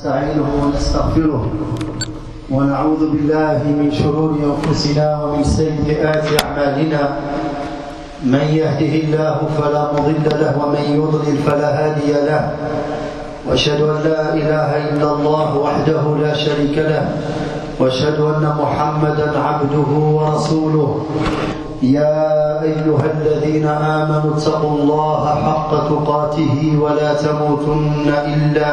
نستعينه ونستغفره ونعوذ بالله من شرور أنفسنا ومن سيئات أعمالنا. من يهده الله فلا مضل له ومن يضلل فلا هادي له. وأشهد أن لا إله إلا الله وحده لا شريك له. وأشهد أن محمدا عبده ورسوله. يا أيها الذين آمنوا اتقوا الله حق تقاته ولا تموتن إلا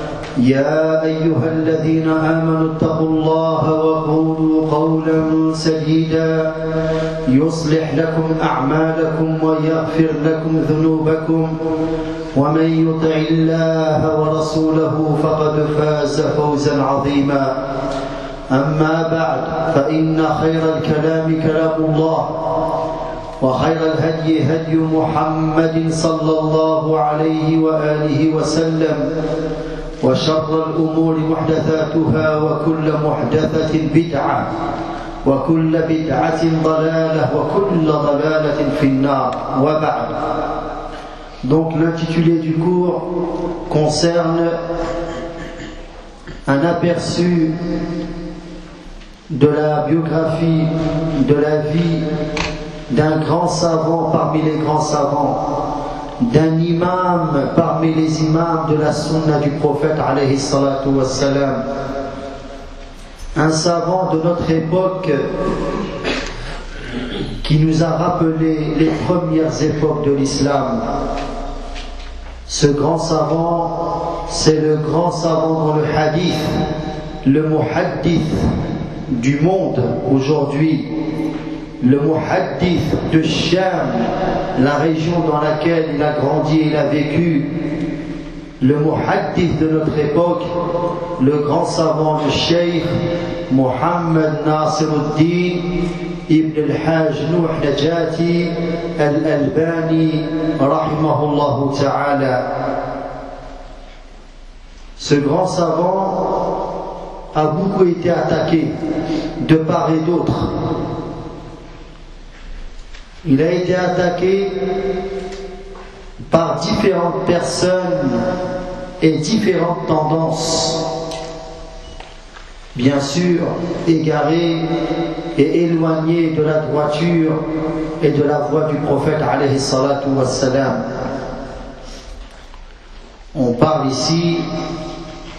يا أيها الذين آمنوا اتقوا الله وقولوا قولا سديدا يصلح لكم أعمالكم ويغفر لكم ذنوبكم ومن يطع الله ورسوله فقد فاز فوزا عظيما. أما بعد فإن خير الكلام كلام الله وخير الهدي هدي محمد صلى الله عليه وآله وسلم. وشر الأمور محدثاتها وكل محدثة بدعة وكل بدعة ضلالة وكل ضلالة في النار وبعد Donc l'intitulé du cours concerne un aperçu de la biographie, de la vie d'un grand savant parmi les grands savants, d'un imam parmi les imams de la sunna du prophète un savant de notre époque qui nous a rappelé les premières époques de l'islam. Ce grand savant, c'est le grand savant dans le hadith, le muhaddith du monde aujourd'hui, le muhaddith de Sham, la région dans laquelle il a grandi et il a vécu, le muhaddith de notre époque, le grand savant, le sheikh Muhammad Nasiruddin ibn al-Hajj Nuh Najati al-Albani, rahimahullah ta'ala. Ce grand savant a beaucoup été attaqué de part et d'autre il a été attaqué par différentes personnes et différentes tendances. Bien sûr, égaré et éloigné de la droiture et de la voie du prophète alayhi. On parle ici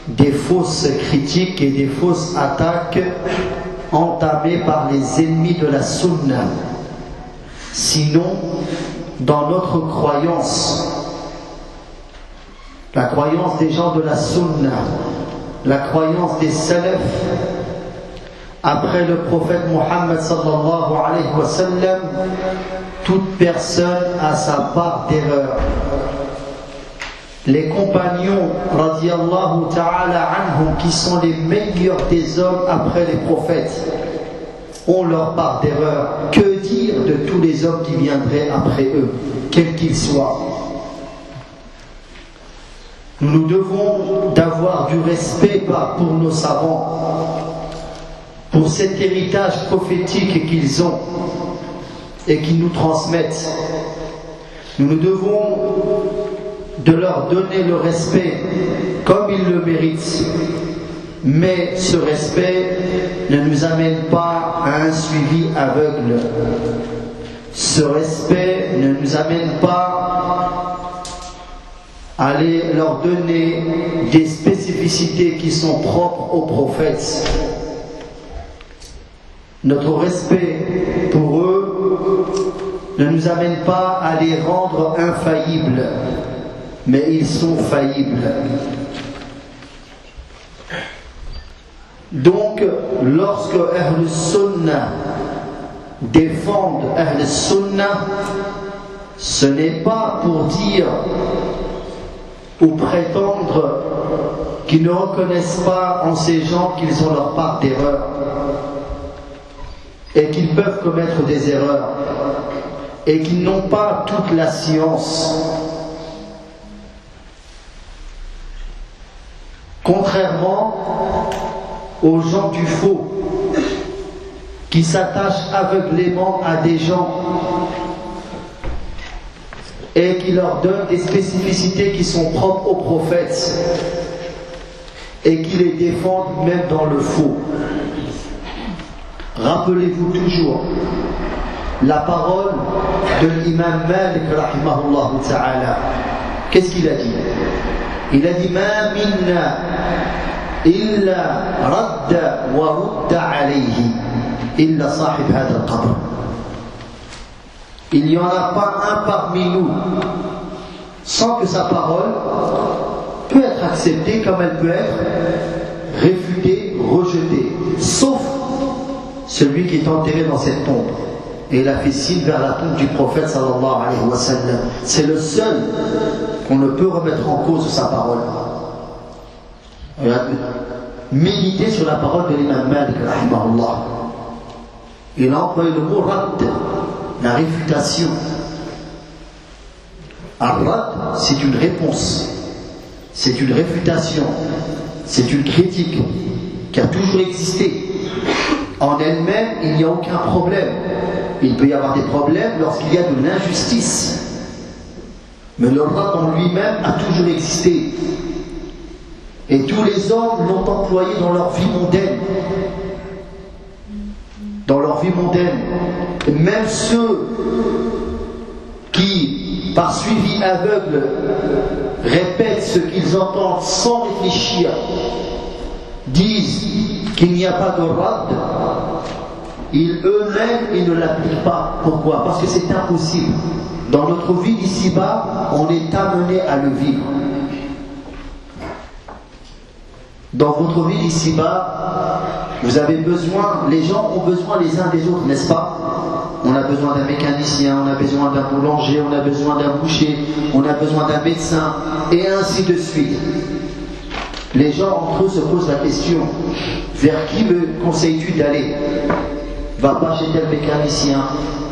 des fausses critiques et des fausses attaques entamées par les ennemis de la sunna. Sinon, dans notre croyance, la croyance des gens de la sunna, la croyance des salafs, après le prophète Mohammed sallallahu alayhi wa sallam, toute personne a sa part d'erreur. Les compagnons, radiallahu ta'ala qui sont les meilleurs des hommes après les prophètes, ont leur part d'erreur. Que dire de tous les hommes qui viendraient après eux, quels qu'ils soient? Nous devons d'avoir du respect pour nos savants, pour cet héritage prophétique qu'ils ont et qu'ils nous transmettent. Nous devons de leur donner le respect comme ils le méritent. Mais ce respect ne nous amène pas à un suivi aveugle. Ce respect ne nous amène pas à leur donner des spécificités qui sont propres aux prophètes. Notre respect pour eux ne nous amène pas à les rendre infaillibles, mais ils sont faillibles. Donc, lorsque Ahl Sunnah défendent Ahl Sunnah, ce n'est pas pour dire ou prétendre qui ne reconnaissent pas en ces gens qu'ils ont leur part d'erreur et qu'ils peuvent commettre des erreurs et qu'ils n'ont pas toute la science. Contrairement aux gens du faux qui s'attachent aveuglément à des gens et qui leur donnent des spécificités qui sont propres aux prophètes et qui les défendent même dans le faux. Rappelez-vous toujours la parole de l'imam Malik. Qu'est-ce qu'il a dit? Il a dit Ma minna wa rudda alayhi illa sahib hada al-qabr. Il n'y en a pas un parmi nous sans que sa parole peut être acceptée comme elle peut être réfutée, rejetée, sauf celui qui est enterré dans cette tombe. Et il a fait signe vers la tombe du prophète sallallahu alayhi wa sallam. C'est le seul qu'on ne peut remettre en cause sa parole. Méditer sur la parole de l'imam Malik, Il a employé le mot rad, la réfutation. Ar-rad, c'est une réponse, c'est une réfutation, c'est une critique qui a toujours existé. En elle-même, il n'y a aucun problème. Il peut y avoir des problèmes lorsqu'il y a de l'injustice. Mais le rad en lui-même a toujours existé. Et tous les hommes l'ont employé dans leur vie mondaine. Dans leur vie mondaine. Et même ceux qui, par suivi aveugle, répètent ce qu'ils entendent sans réfléchir, disent qu'il n'y a pas de rad, ils eux-mêmes, ils ne l'appliquent pas. Pourquoi? Parce que c'est impossible. Dans notre vie d'ici-bas, on est amené à le vivre. Dans votre vie d'ici-bas, vous avez besoin, les gens ont besoin les uns des autres, n'est-ce pas? On a besoin d'un mécanicien, on a besoin d'un boulanger, on a besoin d'un boucher, on a besoin d'un médecin, et ainsi de suite. Les gens entre eux se posent la question, vers qui me conseilles-tu d'aller? Va pas chez tel mécanicien,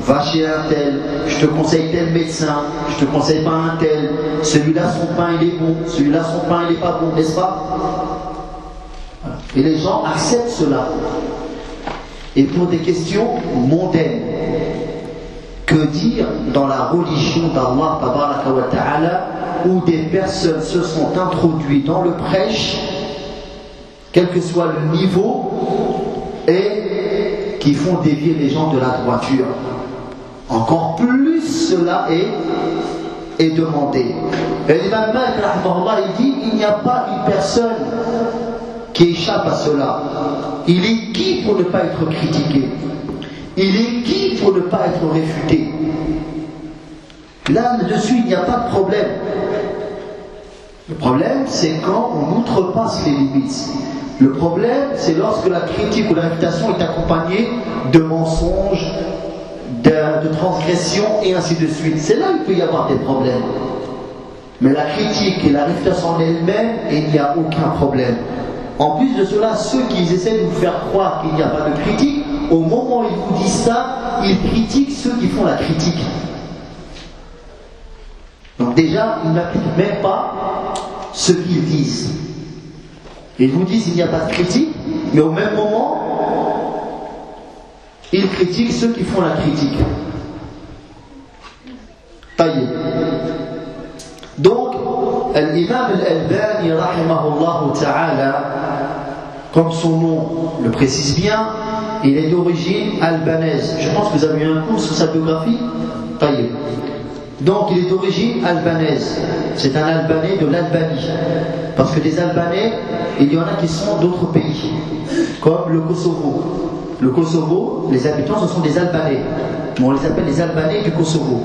va chez un tel, je te conseille tel médecin, je te conseille pas un tel, celui-là son pain il est bon, celui-là son pain il est pas bon, n'est-ce pas? Et les gens acceptent cela. Et pour des questions mondaines, que dire dans la religion d'Allah où des personnes se sont introduites dans le prêche, quel que soit le niveau, et qui font dévier les gens de la droiture. Encore plus cela est, est demandé. Et l'imam il dit il n'y a pas une personne qui échappe à cela. Il est qui pour ne pas être critiqué? Il est qui pour ne pas être réfuté? Là-dessus, il n'y a pas de problème. Le problème, c'est quand on n'outrepasse les limites. Le problème, c'est lorsque la critique ou la réfutation est accompagnée de mensonges, de, transgressions et ainsi de suite. C'est là qu'il peut y avoir des problèmes. Mais la critique et la réfutation en elle-même, il n'y a aucun problème. En plus de cela, ceux qui essaient de vous faire croire qu'il n'y a pas de critique, au moment où ils vous disent ça, ils critiquent ceux qui font la critique. Donc déjà, ils n'appliquent même pas ce qu'ils disent. Ils vous disent qu'il n'y a pas de critique, mais au même moment, ils critiquent ceux qui font la critique. Taïe. Donc, l'imam al-Albani, ta'ala, comme son nom le précise bien, il est d'origine albanaise. Je pense que vous avez eu un cours sur sa biographie. Donc il est d'origine albanaise. C'est un Albanais de l'Albanie. Parce que des Albanais, il y en a qui sont d'autres pays, comme le Kosovo. Le Kosovo, les habitants, ce sont des Albanais. On les appelle les Albanais du Kosovo.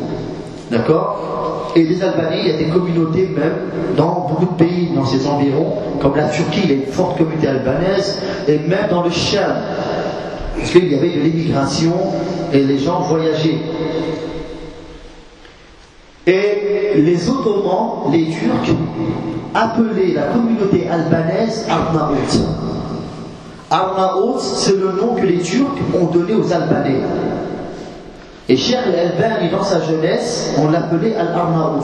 D'accord? Et des Albanais, il y a des communautés même dans beaucoup de pays dans ces environs, comme la Turquie, il y a une forte communauté albanaise, et même dans le Chad, parce qu'il y avait de l'immigration et les gens voyageaient. Et les Ottomans, les Turcs, appelaient la communauté albanaise Arnaout. Arnaout, c'est le nom que les Turcs ont donné aux Albanais. Et Cheikh al-Albani, dans sa jeunesse, on l'appelait Al-Arnaout.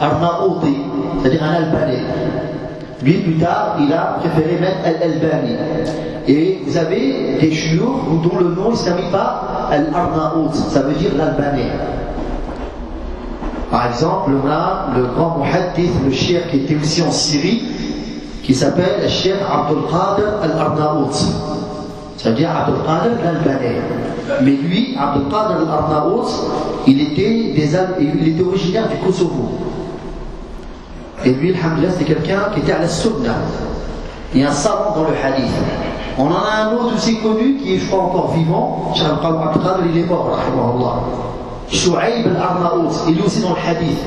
Arnaouti, c'est-à-dire un Albanais. Lui, plus tard, il a préféré mettre Al-Albani. Et vous avez des chiours dont le nom ne par Al-Arnaout, ça veut dire l'Albanais. Par exemple, on a le grand muhaddith, le cheikh qui était aussi en Syrie, qui s'appelle le cheikh Abdul Qadir al-Arnaout. Ça veut dire Abdul Qadir l'Albanais. Mais lui, Abdul Qadir al-Arnaout, il était, des, il était originaire du Kosovo. Et lui, alhamdulillah, c'était quelqu'un qui était à la sunna. A un savant dans le hadith. On en a un autre aussi connu qui est, je crois, encore vivant. Cheikh il est mort. Shu'aib al-Arnaout, il est aussi dans le hadith.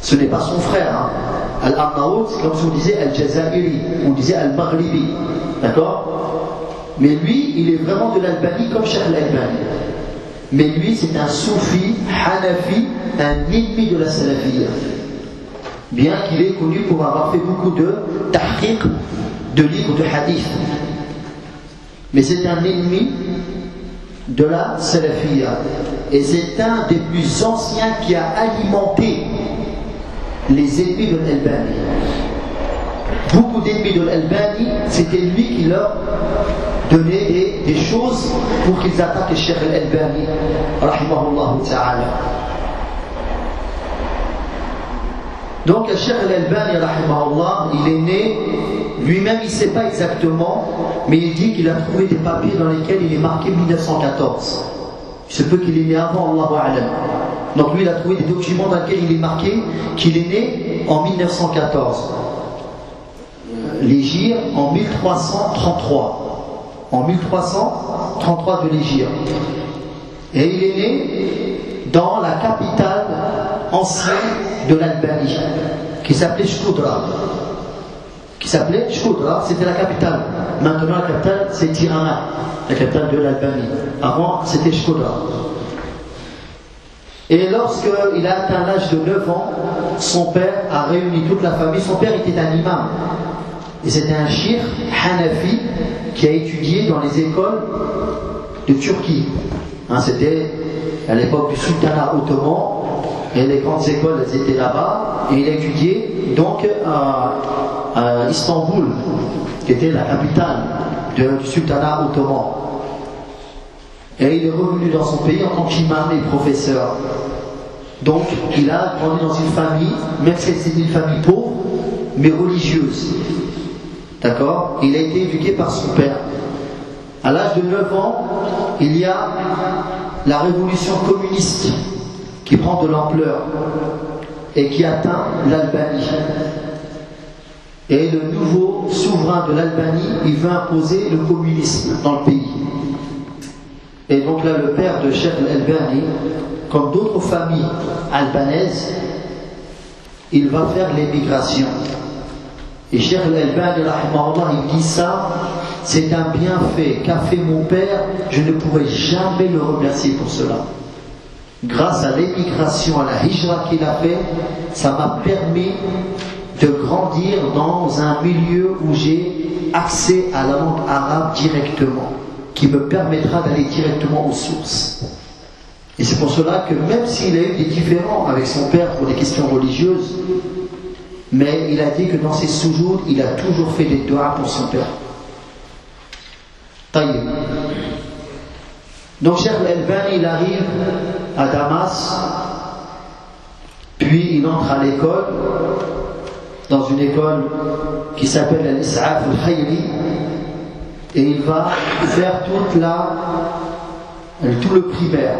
Ce n'est pas son frère. Hein. Al-Arnaout, comme on disait Al-Jazairi, on disait Al-Maghribi. D'accord? Mais lui, il est vraiment de l'Albanie comme Cheikh al-Albani. Mais lui, c'est un soufi, hanafi, un ennemi de la salafiyya. Bien qu'il ait connu pour avoir fait beaucoup de tahqiq, de livres de hadith. Mais c'est un ennemi de la salafiyya. Et c'est un des plus anciens qui a alimenté les ennemis de l'Albanie. Beaucoup d'ennemis de l'Albanie, c'était lui qui leur donnait des, choses pour qu'ils attaquent le Cheikh al-Albani, rahimahullah ta'ala. Donc le Cheikh al-Albani, rahimahullah, il est né, lui-même il ne sait pas exactement, mais il dit qu'il a trouvé des papiers dans lesquels il est marqué 1914. Il se peut qu'il est né avant Allah Alam. Donc lui, il a trouvé des documents dans lesquels il est marqué qu'il est né en 1914. L'Égir en 1333. En 1333 de l'Égir. Et il est né dans la capitale ancienne de l'Albanie, qui s'appelait Shkoudra. Qui s'appelait Shkoudra, c'était la capitale. Maintenant, la capitale, c'est Tirana la capitale de l'Albanie. Avant, c'était Shkodra. Et lorsqu'il a atteint l'âge de 9 ans, son père a réuni toute la famille. Son père était un imam. Et c'était un shir Hanafi qui a étudié dans les écoles de Turquie. Hein, c'était à l'époque du sultanat ottoman. Et les grandes écoles, elles étaient là-bas. Et il a étudié donc à Istanbul, qui était la capitale du sultanat ottoman. Et il est revenu dans son pays en tant qu'imam et professeur. Donc, il a grandi dans une famille, même si c'était une famille pauvre, mais religieuse. D'accord Il a été éduqué par son père. À l'âge de 9 ans, il y a la révolution communiste qui prend de l'ampleur et qui atteint l'Albanie. Et le nouveau souverain de l'Albanie, il veut imposer le communisme dans le pays. Et donc là, le père de Cheikh al-Albani, comme d'autres familles albanaises, il va faire l'émigration. Et Cheikh al-Albani, il dit ça, c'est un bienfait qu'a fait mon père, je ne pourrais jamais le remercier pour cela. Grâce à l'émigration, à la hijra qu'il a fait, ça m'a permis de grandir dans un milieu où j'ai accès à la langue arabe directement, qui me permettra d'aller directement aux sources. Et c'est pour cela que même s'il a eu des différends avec son père pour des questions religieuses, mais il a dit que dans ses sujouds, il a toujours fait des doigts pour son père. Taïb. Donc, cher Elban, il arrive à Damas, puis il entre à l'école, dans une école qui s'appelle l'Is'af al-Khayri et il va faire toute la, tout le primaire.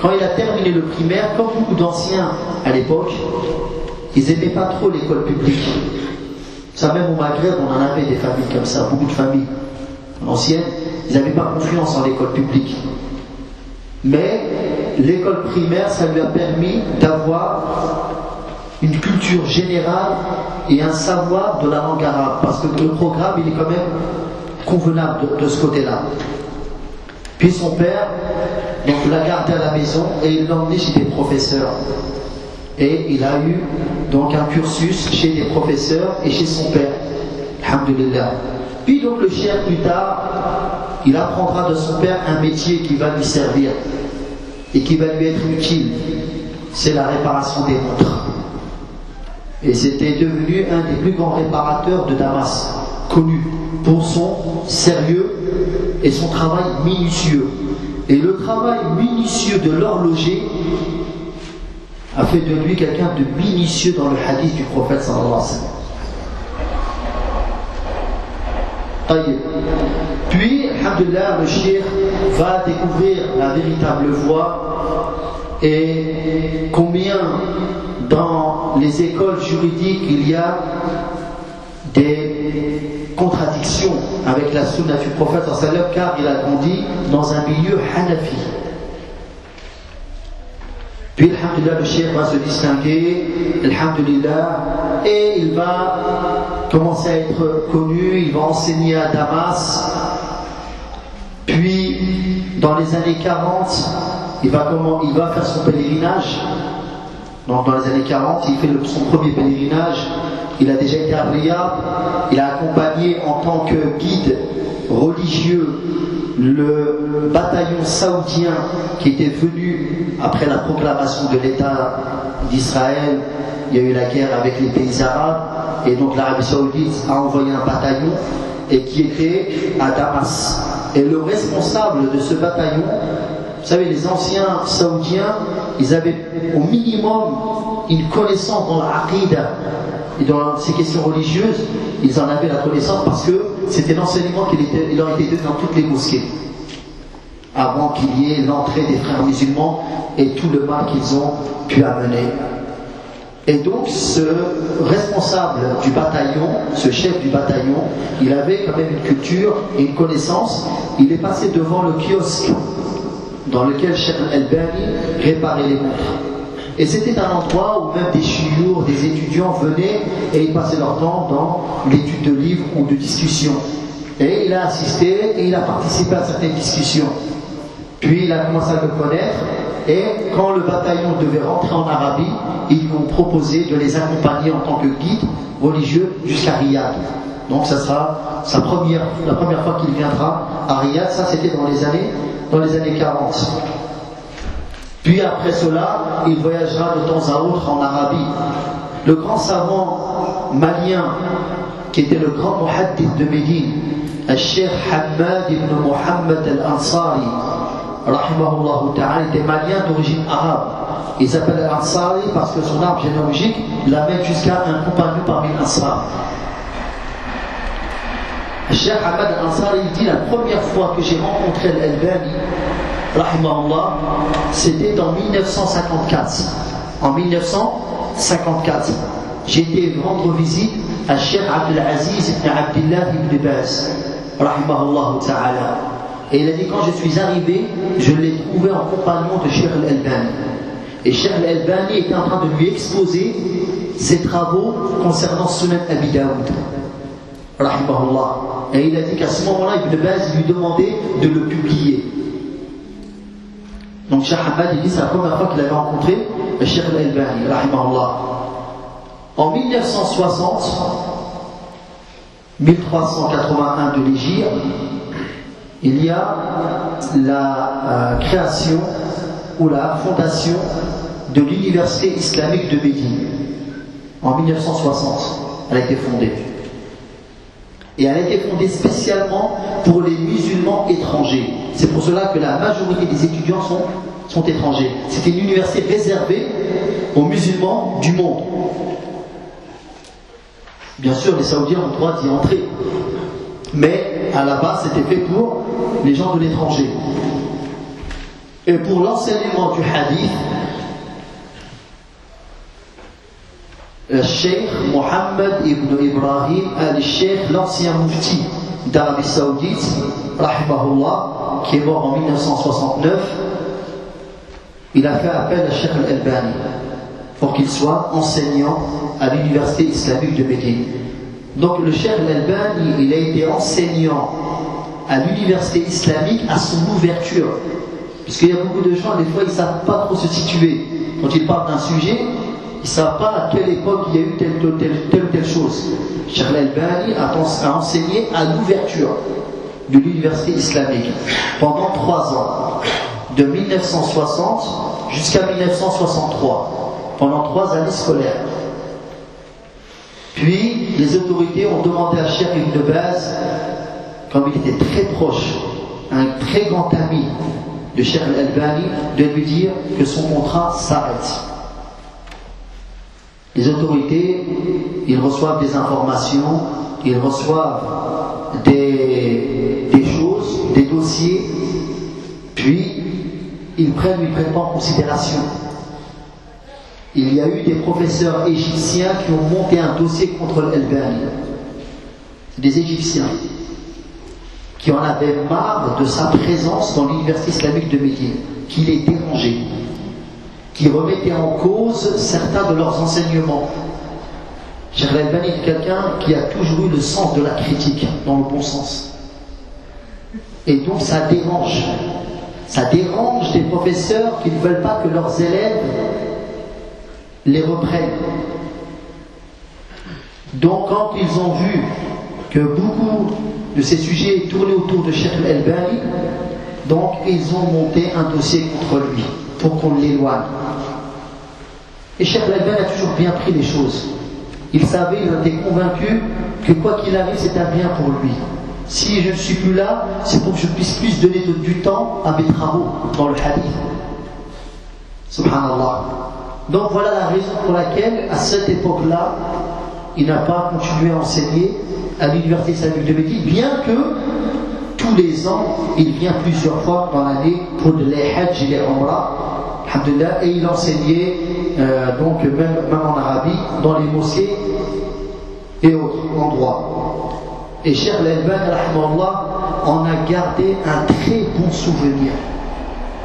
Quand il a terminé le primaire, comme beaucoup d'anciens à l'époque, ils n'aimaient pas trop l'école publique. Ça même au Maghreb, on en avait des familles comme ça, beaucoup de familles anciennes, ils n'avaient pas confiance en l'école publique. Mais l'école primaire, ça lui a permis d'avoir une culture générale et un savoir de la langue arabe, parce que le programme, il est quand même convenable de, ce côté-là. Puis son père donc, l'a gardé à la maison et il l'a emmené chez des professeurs. Et il a eu donc un cursus chez des professeurs et chez son père. Alhamdulillah. Puis donc le cher plus tard, il apprendra de son père un métier qui va lui servir et qui va lui être utile. C'est la réparation des montres. Et c'était devenu un des plus grands réparateurs de Damas, connu pour son sérieux et son travail minutieux. Et le travail minutieux de l'horloger a fait de lui quelqu'un de minutieux dans le hadith du prophète sallallahu alayhi wa. Puis, alhamdulillah, le shir va découvrir la véritable voie et combien dans les écoles juridiques il y a des contradictions avec la sunna du prophète car il a grandi dans un milieu hanafi. Puis, alhamdulillah, le shir va se distinguer, alhamdulillah, et il va commencer à être connu, il va enseigner à Damas. Puis, dans les années 40, il va, comment, il va faire son pèlerinage. Donc, dans les années 40, il fait son premier pèlerinage. Il a déjà été à. Il a accompagné en tant que guide religieux le bataillon saoudien qui était venu après la proclamation de l'État d'Israël. Il y a eu la guerre avec les pays arabes. Et donc l'Arabie Saoudite a envoyé un bataillon et qui était à Damas. Et le responsable de ce bataillon, vous savez, les anciens saoudiens, ils avaient au minimum une connaissance dans l'Aqidah et dans ces questions religieuses, ils en avaient la connaissance parce que c'était l'enseignement qui leur était donné dans toutes les mosquées. Avant qu'il y ait l'entrée des frères musulmans et tout le mal qu'ils ont pu amener. Et donc ce responsable du bataillon, ce chef du bataillon, il avait quand même une culture et une connaissance. Il est passé devant le kiosque dans lequel Cheikh El-Bani réparait les montres. Et c'était un endroit où même des chiours, des étudiants venaient et ils passaient leur temps dans l'étude de livres ou de discussions. Et il a assisté et il a participé à certaines discussions. Puis il a commencé à le connaître et quand le bataillon devait rentrer en Arabie, ils lui ont proposé de les accompagner en tant que guide religieux jusqu'à Riyad. Donc ça sera sa première, la première fois qu'il viendra à Riyad, ça c'était dans les années, dans les années 40. Puis après cela, il voyagera de temps à autre en Arabie. Le grand savant malien, qui était le grand muhaddith de Médine, le Cheikh Hamad ibn Muhammad al-Ansari, rahimahullah ta'ala, était malien d'origine arabe. Il s'appelle Ansari parce que son arbre généalogique l'amène jusqu'à un compagnon parmi l'Ansar. Cheikh Ahmad Ansari dit la première fois que j'ai rencontré l'Albani, rahimahullah, c'était en 1954. En 1954, j'étais rendre visite à Cheikh Abdelaziz ibn Abdullah ibn Baz, rahimahullah ta'ala. Et il a dit quand je suis arrivé, je l'ai trouvé en compagnon de Cheikh Al-Albani. Et Cheikh Al-Albani était en train de lui exposer ses travaux concernant Sunan Abi Daoud. Rahimahullah. Et il a dit qu'à ce moment-là, Ibn Baz lui demandait de le publier. Donc Cheikh Hamad, il dit c'est la première fois qu'il avait rencontré Cheikh Al-Albani, Rahimahullah. En 1960, 1381 de l'Égypte, il y a la euh, création ou la fondation de l'université islamique de Médine en 1960. Elle a été fondée. Et elle a été fondée spécialement pour les musulmans étrangers. C'est pour cela que la majorité des étudiants sont, sont étrangers. C'était une université réservée aux musulmans du monde. Bien sûr, les Saoudiens ont le droit d'y entrer. Mais à la base, c'était fait pour les gens de l'étranger. Et pour l'enseignement du hadith, le Cheikh Mohammed ibn Ibrahim al-Sheikh, l'ancien mufti d'Arabie Saoudite, rahimahullah, qui est mort en 1969, il a fait appel à Cheikh al-Albani pour qu'il soit enseignant à l'université islamique de Médine. Donc le Cheikh al-Albani, il a été enseignant à l'université islamique à son ouverture. Parce qu'il y a beaucoup de gens, des fois, ils ne savent pas trop se situer. Quand ils parlent d'un sujet, ne savent pas à quelle époque il y a eu telle, ou telle, chose. Cheikh Al-Albani a enseigné à l'ouverture de l'université islamique pendant trois ans, de 1960 jusqu'à 1963, pendant trois années scolaires. Puis, les autorités ont demandé à Cheikh Ibn Baz, comme il était très proche, un très grand ami de Cheikh Al-Albani, de lui dire que son contrat s'arrête. Les autorités, ils reçoivent des informations, ils reçoivent des, choses, des dossiers, puis ils prennent, ils prennent en considération. Il y a eu des professeurs égyptiens qui ont monté un dossier contre l'Albani. Des Égyptiens qui en avaient marre de sa présence dans l'université islamique de Médine, qui les dérangeait qui remettaient en cause certains de leurs enseignements. Cheikh Al-Albani est quelqu'un qui a toujours eu le sens de la critique, dans le bon sens. Et donc ça dérange. Ça dérange des professeurs qui ne veulent pas que leurs élèves les reprennent. Donc quand ils ont vu que beaucoup de ces sujets tournaient autour de Cheikh Al-Albani, donc ils ont monté un dossier contre lui pour qu'on l'éloigne. Et Cheikh Lalban a toujours bien pris les choses. Il savait, il était convaincu que quoi qu'il arrive, c'est un bien pour lui. Si je ne suis plus là, c'est pour que je puisse plus donner du temps à mes travaux dans le hadith. Subhanallah. Donc voilà la raison pour laquelle, à cette époque-là, il n'a pas continué à enseigner à l'université de Médine, bien que tous les ans, il vient plusieurs fois dans l'année pour les hajj et les umrah et il enseignait euh, donc même, en Arabie, dans les mosquées et autres endroits. Et Cheikh Al-Albani en a gardé un très bon souvenir.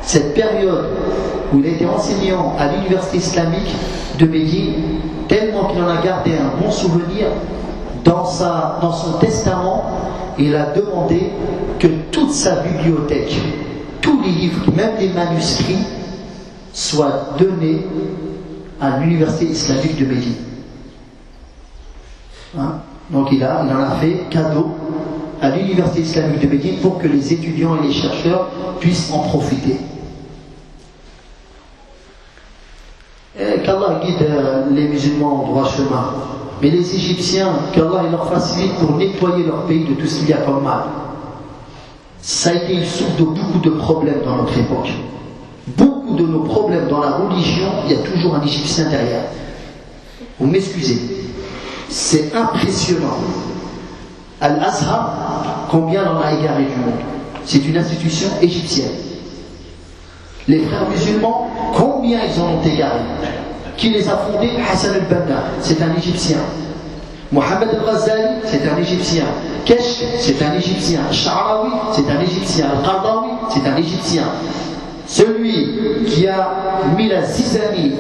Cette période où il était enseignant à l'université islamique de Médine, tellement qu'il en a gardé un bon souvenir, dans, sa, dans son testament, il a demandé que toute sa bibliothèque, tous les livres, même les manuscrits, soit donné à l'université islamique de Médine. Hein? Donc il, il en a fait cadeau à l'université islamique de Médine pour que les étudiants et les chercheurs puissent en profiter. Qu'Allah guide euh, les musulmans au droit chemin. Mais les Égyptiens, qu'Allah leur facilite pour nettoyer leur pays de tout ce qu'il y a comme mal. Ça a été une source de beaucoup de problèmes dans notre époque beaucoup de nos problèmes dans la religion, il y a toujours un Égyptien derrière. Vous m'excusez. C'est impressionnant. Al-Azhar, combien en a égaré du monde? C'est une institution égyptienne. Les frères musulmans, combien ils en ont égaré? Qui les a fondés Hassan al-Banna, c'est un Égyptien. Mohamed al-Ghazali, c'est un Égyptien. Kesh, c'est un Égyptien. Sha'rawi, c'est un Égyptien. Al-Qardawi, c'est un Égyptien. Celui qui a mis la zizanie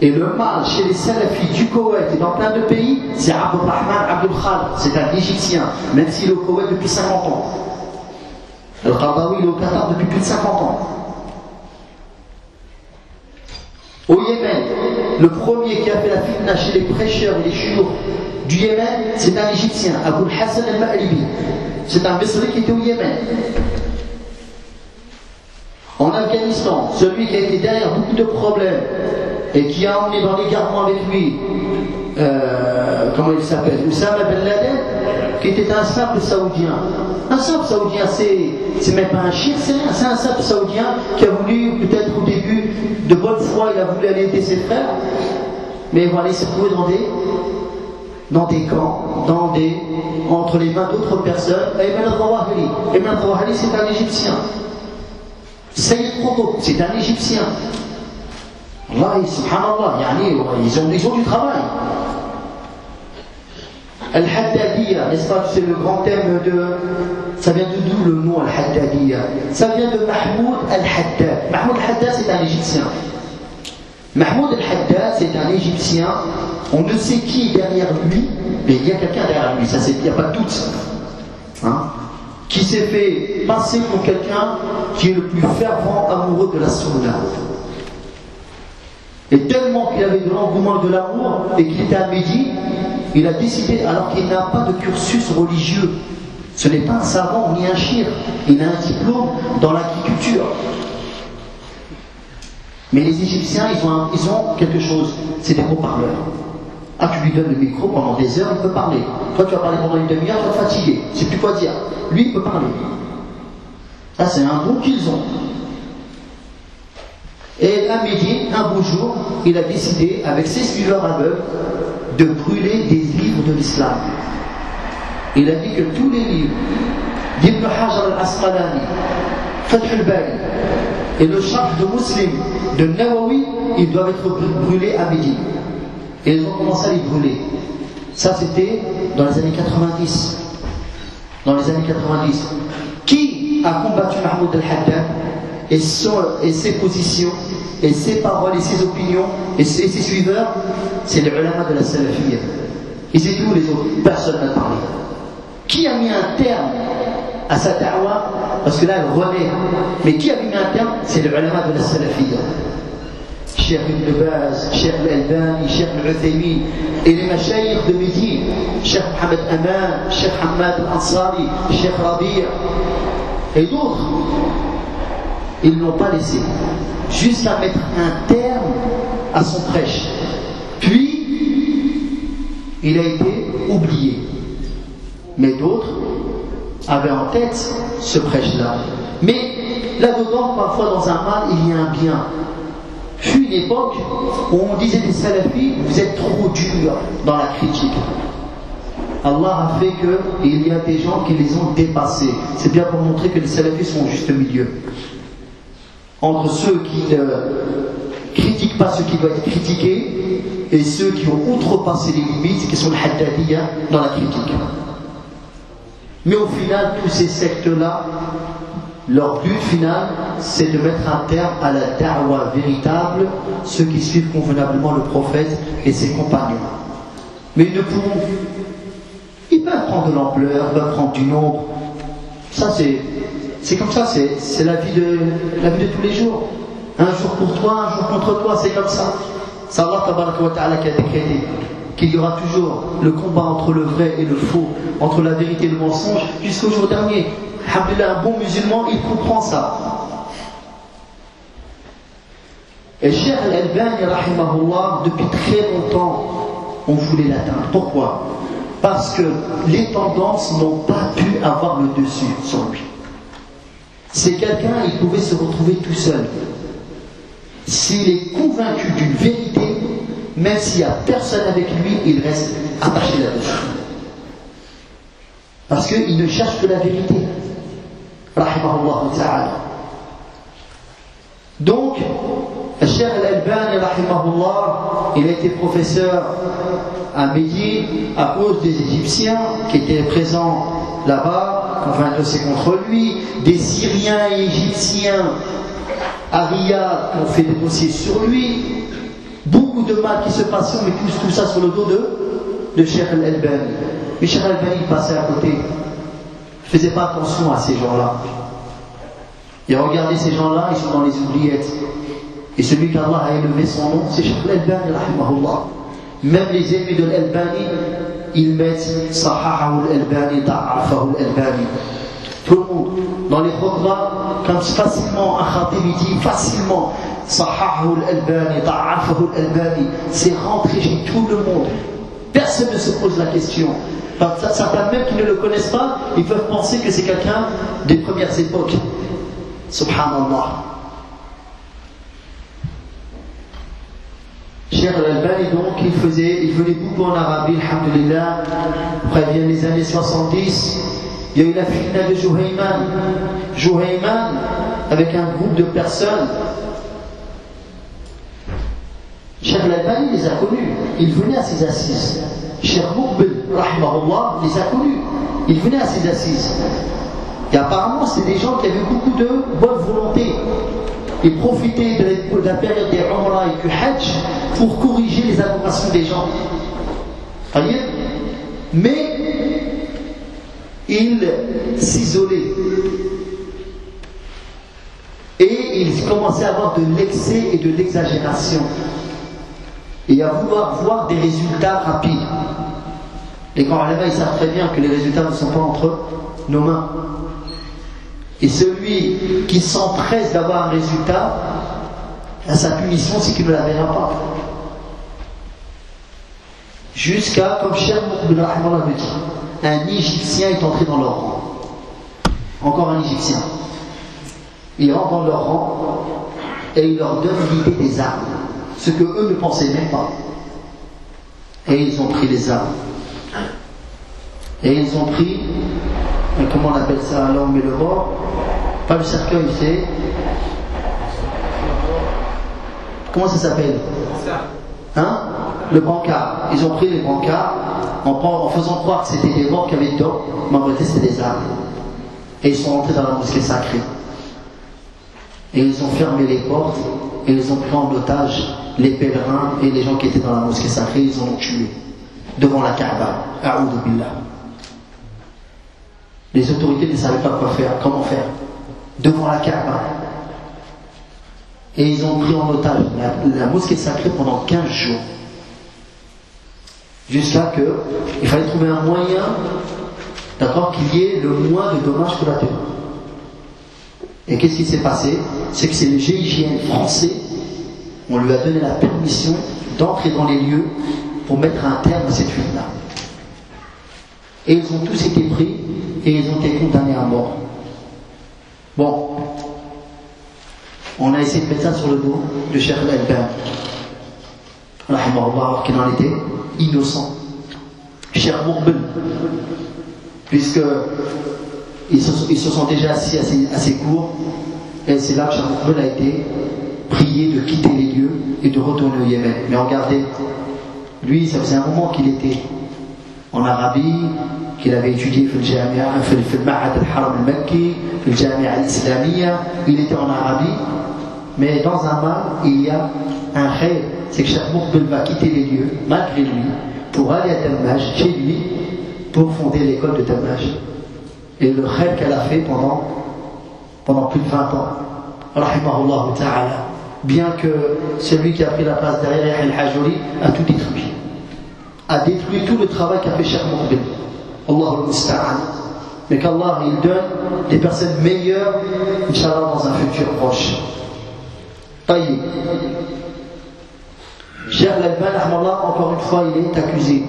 et le mal chez les salafis du Koweït et dans plein de pays, c'est Abdurrahman Abdul Khal, c'est un Égyptien, même s'il est au Koweït depuis 50 ans. Al-Qardawi, est au Qatar depuis plus de 50 ans. Au Yémen, le premier qui a fait la fitna chez les prêcheurs et les chouyours du Yémen, c'est un Égyptien, Abu Hassan al-Ma'libi. C'est un Misri qui était au Yémen. En Afghanistan, celui qui a été derrière beaucoup de problèmes et qui a emmené dans les l'égarement avec lui, euh, comment il s'appelle Oussama Ben Laden, qui était un simple saoudien. Un simple saoudien, c'est même pas un chien, c'est un simple saoudien qui a voulu, peut-être de bonne foi, il a voulu aller aider ses frères, mais il s'est trouvé dans des, dans des camps, dans des, entre les mains d'autres personnes. Et al-Rawahili, al c'est un Égyptien. Sayyid Qutb, c'est un Égyptien. Allah, subhanallah, ils, ont, ils ont du travail. Al-Haddadiyya, n'est-ce pas, c'est le grand terme de. Ça vient de d'où le mot Al-Haddadiyya? Ça vient de Mahmoud Al-Haddad. Mahmoud Al-Haddad, c'est un Égyptien. Mahmoud Al-Haddad, c'est un Égyptien. On ne sait qui est derrière lui, mais il y a quelqu'un derrière lui, ça il n'y a pas de. Hein? Qui s'est fait passer pour quelqu'un qui est le plus fervent amoureux de la sunna. Et tellement qu'il avait de l'engouement de l'amour et qu'il était à il a décidé, alors qu'il n'a pas de cursus religieux, ce n'est pas un savant ni un chir, il a un diplôme dans l'agriculture. Mais les Égyptiens, ils ont, quelque chose, c'est des haut-parleurs. Ah, tu lui donnes le micro pendant des heures, il peut parler. Toi, tu vas parler pendant une demi-heure, tu vas fatigué. C'est plus quoi dire. Lui, il peut parler. Ça, c'est un don qu'ils ont. Et à midi, un beau jour, il a décidé, avec ses suiveurs aveugles, de brûler des livres de l'islam. Il a dit que tous les livres d'Ibn Hajar al-Asqalani, Fath al-Bari et le chef de Muslim de Nawawi, ils doivent être brûlés à midi. Et ils ont commencé à les brûler. Ça, c'était dans les années 90. Dans les années 90. Qui a combattu Mahmoud al-Haddad? Et, et, ses positions, et ses paroles, et ses opinions, et ses, suiveurs C'est les ulama de la salafiyya. Ils étaient où les autres Personne n'a parlé. Qui a mis un terme à sa da'wah? Parce que là, elle renaît. Mais qui a mis un terme? C'est les ulama de la salafiyya. Cheikh Ibn Baz, Cheikh Al-Albani, Cheikh Al-Uthaymin, et les machaïrs de Médine, Cheikh Mohamed Aman, Cheikh Hamad Al-Ansari, Cheikh Rabi' et d'autres. Ils ne l'ont pas laissé, jusqu'à mettre un terme à son prêche. Puis, il a été oublié. Mais d'autres avaient en tête ce prêche-là. Mais là-dedans, parfois dans un mal, il y a un bien fut une époque où on disait des salafis, vous êtes trop durs dans la critique. Allah a fait qu'il y a des gens qui les ont dépassés. C'est bien pour montrer que les salafis sont au juste milieu. Entre ceux qui ne critiquent pas ce qui doit être critiqué et ceux qui ont outrepassé les limites, qui sont le haddadiyya dans la critique. Mais au final, tous ces sectes-là leur but final, c'est de mettre un terme à la da'wa véritable, ceux qui suivent convenablement le prophète et ses compagnons. Mais ils ne pourront. Ils peuvent prendre de l'ampleur, ils peuvent prendre du nombre. Ça, c'est, c'est comme ça, c'est, la, vie de, la vie de tous les jours. Un jour pour toi, un jour contre toi, c'est comme ça. C'est Allah ta'ala qui a décrété qu'il y aura toujours le combat entre le vrai et le faux, entre la vérité et le mensonge, jusqu'au jour dernier. un bon musulman, il comprend ça. Et Cheikh Al-Albani, depuis très longtemps, on voulait l'atteindre. Pourquoi? Parce que les tendances n'ont pas pu avoir le dessus sur lui. C'est quelqu'un, il pouvait se retrouver tout seul. S'il est convaincu d'une vérité, même s'il n'y a personne avec lui, il reste attaché là-dessus. Parce qu'il ne cherche que la vérité. Donc, Cheikh Al-Albani, il a été professeur à Médine à cause des Égyptiens qui étaient présents là-bas, enfin un dossier contre lui, des Syriens et Égyptiens qui ont fait des dossiers sur lui, beaucoup de mal qui se passait, mais tout, tout ça sur le dos de, de Cheikh Al-Albani. Mais Cheikh Al-Albani passait à côté. Ne faisait pas attention à ces gens-là. Et regardez ces gens-là, ils sont dans les oubliettes. Et celui qu'Allah a élevé son nom, c'est Cheikh Al-Albani, rahimahullah. Même les ennemis de l'Albani, mettent Sahahahu al-Albani, Ta'afahu al-Albani. Tout le monde. Dans les programmes, comme facilement, un khatib dit facilement, Sahahahu al-Albani, Ta'afahu al-Albani. C'est rentré chez tout le monde. Personne ne se pose la question. Certains même qui ne le connaissent pas, ils peuvent penser que c'est quelqu'un des premières époques. Subhanallah. Cheikh Al-Albani, donc, il faisait, il venait beaucoup en Arabie, alhamdulillah. Après, bien les années 70, il y a eu la fitna de Jouhayman. Jouhayman, avec un groupe de personnes, Cheikh Al-Albani les a connus. Il venait à ses assises. Cheikh Moukbil, rahmahullah, les a connus. Il venait à ses assises. Et apparemment, c'était des gens qui avaient beaucoup de bonne volonté. Ils profitaient de la, période des Umrah et du Hajj pour corriger les adorations des gens. Mais ils s'isolaient. Et ils commençaient à avoir de l'excès et de l'exagération. et à vouloir voir des résultats rapides. Les grands là ils savent très bien que les résultats ne sont pas entre nos mains. Et celui qui s'empresse d'avoir un résultat, à sa punition, c'est qu'il ne la verra pas. Jusqu'à, comme Cheikh l'avait dit, un Égyptien est entré dans leur rang. Encore un Égyptien. Il rentre dans leur rang et il leur donne l'idée des armes, ce que eux ne pensaient même pas. Et ils ont pris les armes. Et ils ont pris, comment on appelle ça, l'homme et le bord, pas le cercueil, c'est. Comment ça s'appelle? Hein? Le brancard. Ils ont pris les brancards en, faisant croire que c'était des morts qui avaient dedans, mais en réalité c'était des armes. Et ils sont rentrés dans la mosquée sacrée. Et ils ont fermé les portes et ils ont pris en otage les pèlerins et les gens qui étaient dans la mosquée sacrée, ils en ont tué devant la Kaaba. billah. Les autorités ne savaient pas quoi faire, comment faire. Devant la Kaaba. Et ils ont pris en otage la, mosquée sacrée pendant 15 jours. Jusqu'à que il fallait trouver un moyen, d'accord, qu'il y ait le moins de dommages collatéraux. Et qu'est-ce qui s'est passé? C'est que c'est le GIGN français, on lui a donné la permission d'entrer dans les lieux pour mettre un terme à cette fuite-là. Et ils ont tous été pris et ils ont été condamnés à mort. Bon, on a essayé de mettre ça sur le dos de Cheikh Al-Albani, qui en était innocent. Cheikh Mourbel, puisque ils se, sont déjà assis à ses, cours, et c'est là que Cheikh Mourbel a été prié de quitter les lieux et de retourner au Yémen. Mais regardez, lui, ça faisait un moment qu'il était en Arabie, qu'il avait étudié le Mahad al-Haram al-Makki, le Jamia al-Islamiyya, il était en Arabie, mais dans un mal, il y a un khayr, c'est que Cheikh va quitter les lieux, malgré lui, pour aller à Dammaj, chez lui, pour fonder l'école de Dammaj. Et le khayr qu'elle a fait pendant, pendant plus de 20 ans, bien que celui qui a pris la place derrière Yahya al-Hajouri a tout détruit, a détruit tout le travail qu'a fait Cheikh. Allah al Mais qu'Allah il donne des personnes meilleures, Inch'Allah, dans un futur proche. Taïb. Cheikh Al-Alban, encore une fois, il est accusé.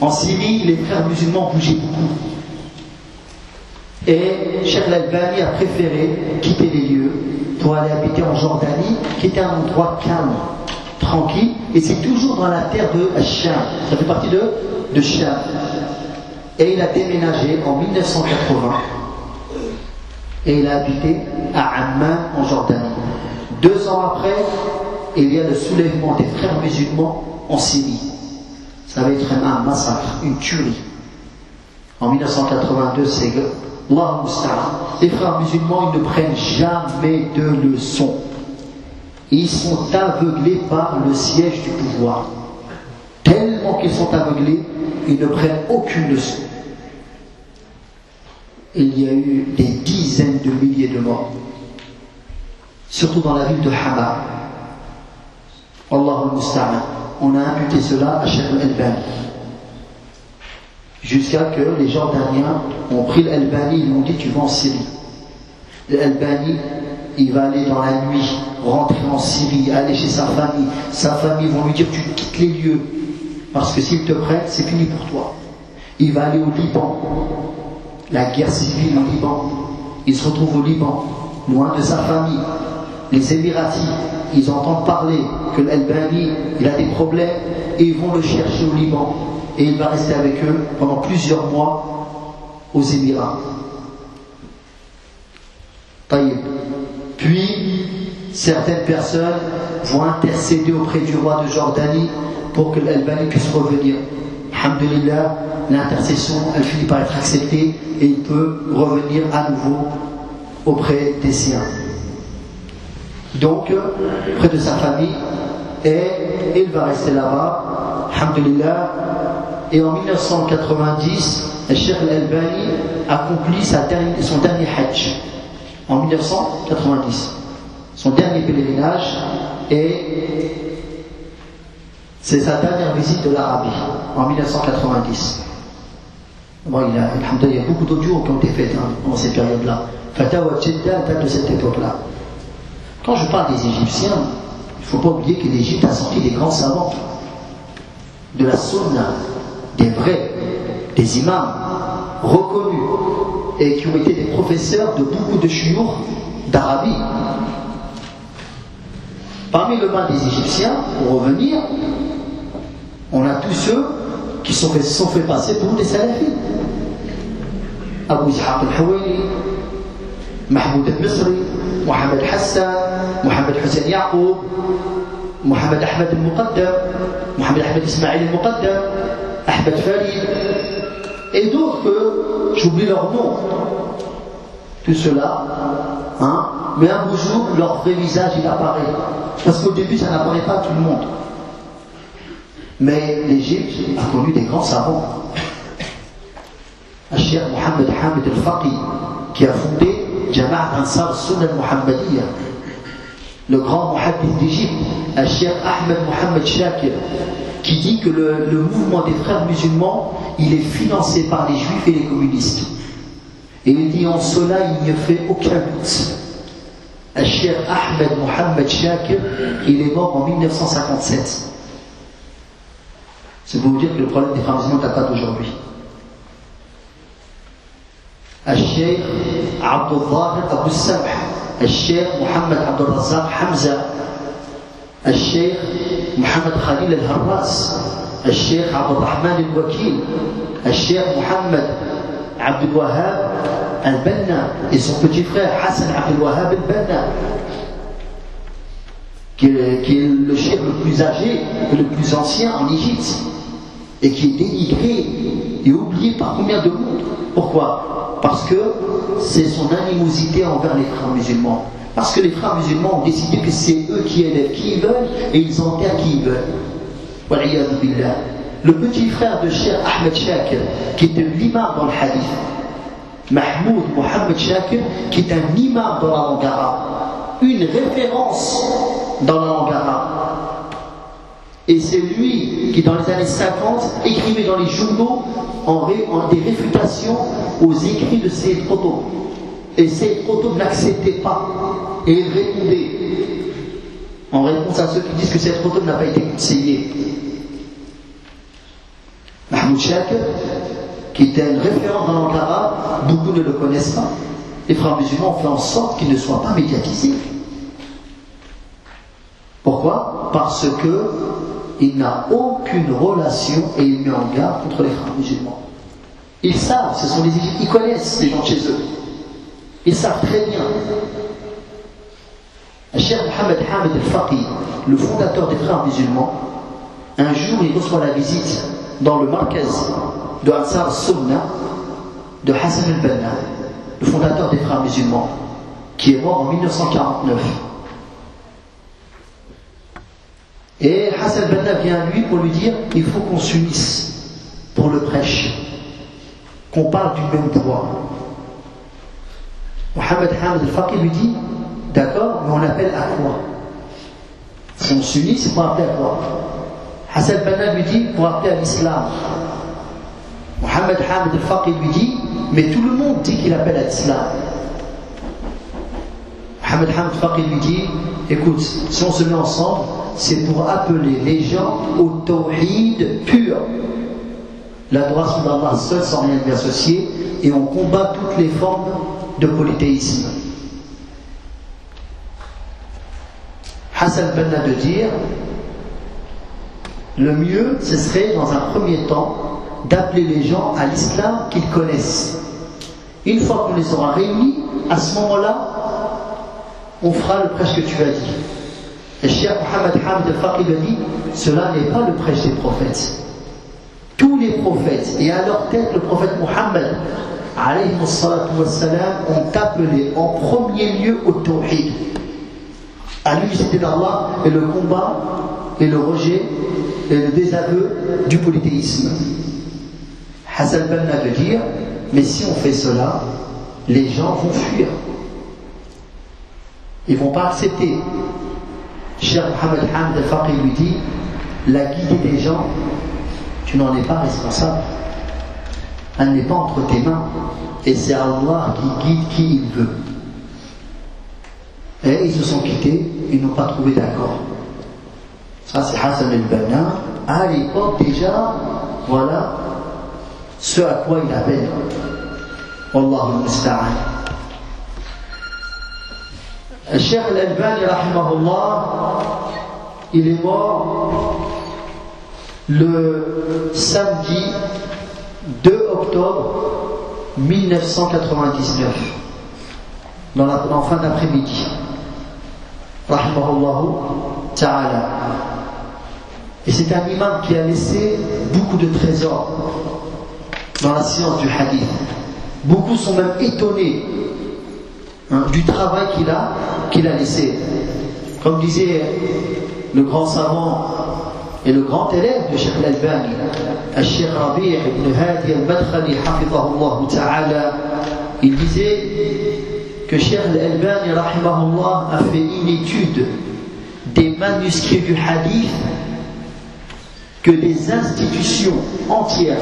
En Syrie, les frères musulmans bougeaient beaucoup. Et Cheikh Al-Albani a préféré quitter les lieux pour aller habiter en Jordanie, qui était un endroit calme, tranquille, et c'est toujours dans la terre de Cham. Ça fait partie de, de Cham. Et il a déménagé en 1980 et il a habité à Amman en Jordanie. Deux ans après, il y a le soulèvement des frères musulmans en Syrie. Ça va être un massacre, une tuerie. En 1982, c'est les frères musulmans, ils ne prennent jamais de leçons. Ils sont aveuglés par le siège du pouvoir. Tellement qu'ils sont aveuglés, ils ne prennent aucune leçon. Il y a eu des dizaines de milliers de morts surtout dans la ville de Hama. Allah On a imputé cela à Cheikh al-Albani. Jusqu'à que les Jordaniens ont pris l'Albani, ils lui ont dit tu vas en Syrie. L'Albani, il va aller dans la nuit, rentrer en Syrie, aller chez sa famille. Sa famille vont lui dire tu quittes les lieux. Parce que s'ils te prennent, c'est fini pour toi. Il va aller au Liban. La guerre civile au Liban. Il se retrouve au Liban, loin de sa famille les Émiratis, ils entendent parler que l'Albani, il a des problèmes et ils vont le chercher au Liban. Et il va rester avec eux pendant plusieurs mois aux Émirats. Puis, certaines personnes vont intercéder auprès du roi de Jordanie pour que l'Albani puisse revenir. Alhamdulillah, l'intercession, finit par être acceptée et il peut revenir à nouveau auprès des siens donc près de sa famille, et il va rester là-bas, alhamdulillah. Et en 1990, le Cheikh Al-Albani accomplit son dernier Hajj. En 1990, son dernier pèlerinage, et C'est sa dernière visite de l'Arabie en 1990. Bon, il, a, il y a beaucoup d'audios qui ont été faits hein, dans ces périodes-là. Fatawa date de cette époque-là. Quand je parle des Égyptiens, il ne faut pas oublier que l'Égypte a sorti des grands savants de la sunna, des vrais, des imams reconnus et qui ont été des professeurs de beaucoup de chiours d'Arabie. Parmi le mal des Égyptiens, pour revenir, on a tous ceux qui sont fait, sont fait passer pour des salafis. Abu Ishaq al-Hawali, Mahmoud al-Misri, Mohamed Hassan, Mohamed Hussein Yaqub, Mohamed Ahmed al-Muqaddam, Mohamed Ahmed Ismail al-Muqaddam, Ahmed Farid, et d'autres que j'oublie leur nom. Tout cela, hein, mais un beau jour, leur vrai visage il apparaît. Parce qu'au début, ça n'apparaît pas à tout le monde. Mais l'Égypte a connu des grands savants. Cheikh Mohamed Hamid al-Faqi, qui a fondé Jama'a Ansar Sunnah al-Muhammadiyya, le grand Muhammad d'Égypte, Cheikh Ahmed Mohamed Shakir, qui dit que le, mouvement des frères musulmans, il est financé par les juifs et les communistes. Et il dit en cela, il ne fait aucun doute. Achir Ahmed Mohamed Shakir, il est mort en 1957. C'est pour vous dire que le problème des femmes musulmanes n'a pas d'aujourd'hui. Achir Abdullah Abu Sabah, Achir Mohamed Abdul Hamza, Achir Mohamed Khalil Al-Harras, Achir Abdul Rahman Al-Wakil, Achir Mohamed عبد الوهاب البنا et son petit frère Hassan Abdel Wahab el-Banna qui, qui est le chef le plus âgé et le plus ancien en Égypte et qui est dénigré et oublié par combien de monde Pourquoi Parce que c'est son animosité envers les frères musulmans. Parce que les frères musulmans ont décidé que c'est eux qui élèvent qui ils veulent et ils enterrent qui ils veulent. le petit frère de Cheikh Ahmed Shakir, qui était l'imam dans le hadith, Mahmoud Mohamed Shakir, qui est un imam dans la langue une référence dans la langue. Et c'est lui qui, dans les années 50, écrivait dans les journaux des réfutations aux écrits de Sayyid Qutb. Et Sayyid Qutb n'acceptait pas. Et il répondait, en réponse à ceux qui disent que Sayyid Qutb n'a pas été conseillé. Mahmoud Shakir, qui était une référence dans langue arabe, beaucoup ne le connaissent pas. Les frères musulmans ont fait en sorte qu'il ne soit pas médiatisé. Pourquoi? Parce que il n'a aucune relation et il met en garde contre les frères musulmans. Ils savent, ce sont les Égyptiens, ils connaissent les gens chez eux. Ils savent très bien. Cheikh Mohamed Hamid al-Faqih, le fondateur des frères musulmans, un jour il reçoit la visite dans le marquez de Ansar Sunna de Hassan al-Banna, le fondateur des frères musulmans, qui est mort en 1949. Et Hassan al-Banna vient à lui pour lui dire il faut qu'on s'unisse pour le prêche, qu'on parle du même poids. Mohamed Hamid al-Faqih lui dit d'accord, mais on appelle à quoi? Si on s'unit, c'est pour appeler à quoi Hassan al-Banna lui dit pour appeler à l'islam. Mohamed Hamid al-Faqih lui dit mais tout le monde dit qu'il appelle à l'islam. Mohamed Hamid al-Faqih lui dit écoute, si on se met ensemble, c'est pour appeler les gens au tawhid pur. L'adoration d'Allah seul sans rien lui associer et on combat toutes les formes de polythéisme. Hassan Banna de dire le mieux, ce serait dans un premier temps d'appeler les gens à l'islam qu'ils connaissent. Une fois qu'on les aura réunis, à ce moment-là, on fera le prêche que tu as dit. Et Cheikh Mohamed Hamid al-Faqih a dit cela n'est pas le prêche des prophètes. Tous les prophètes, et à leur tête le prophète Mohammed, ont appelé en premier lieu au tawhid, à l'unicité d'Allah et le combat et le rejet et le désaveu du polythéisme. Hassan Banna veut dire mais si on fait cela, les gens vont fuir. Ils vont pas accepter. Cheikh Mohamed Hamd al-Faqih lui dit la guider des gens, tu n'en es pas responsable. Elle n'est pas entre tes mains. Et c'est Allah qui guide qui il veut. Et ils se sont quittés, ils n'ont pas trouvé d'accord. C'est Hassan el-Banna. À l'époque, déjà, voilà ce à quoi il avait. Wallahu musta'an. Cheikh Al-Albani, rahimahullah, il est mort le samedi 2 octobre 1999, dans la, en fin d'après-midi. Rahimahullah ta'ala. Et c'est un imam qui a laissé beaucoup de trésors dans la science du hadith. Beaucoup sont même étonnés hein, du travail qu'il a, laissé. Comme disait le grand savant et le grand élève de Sheikh al-Albani, Sheikh ibn Hadi al-Madkhali, ta'ala, il disait que Sheikh al-Albani, a fait une étude des manuscrits du hadith que des institutions entières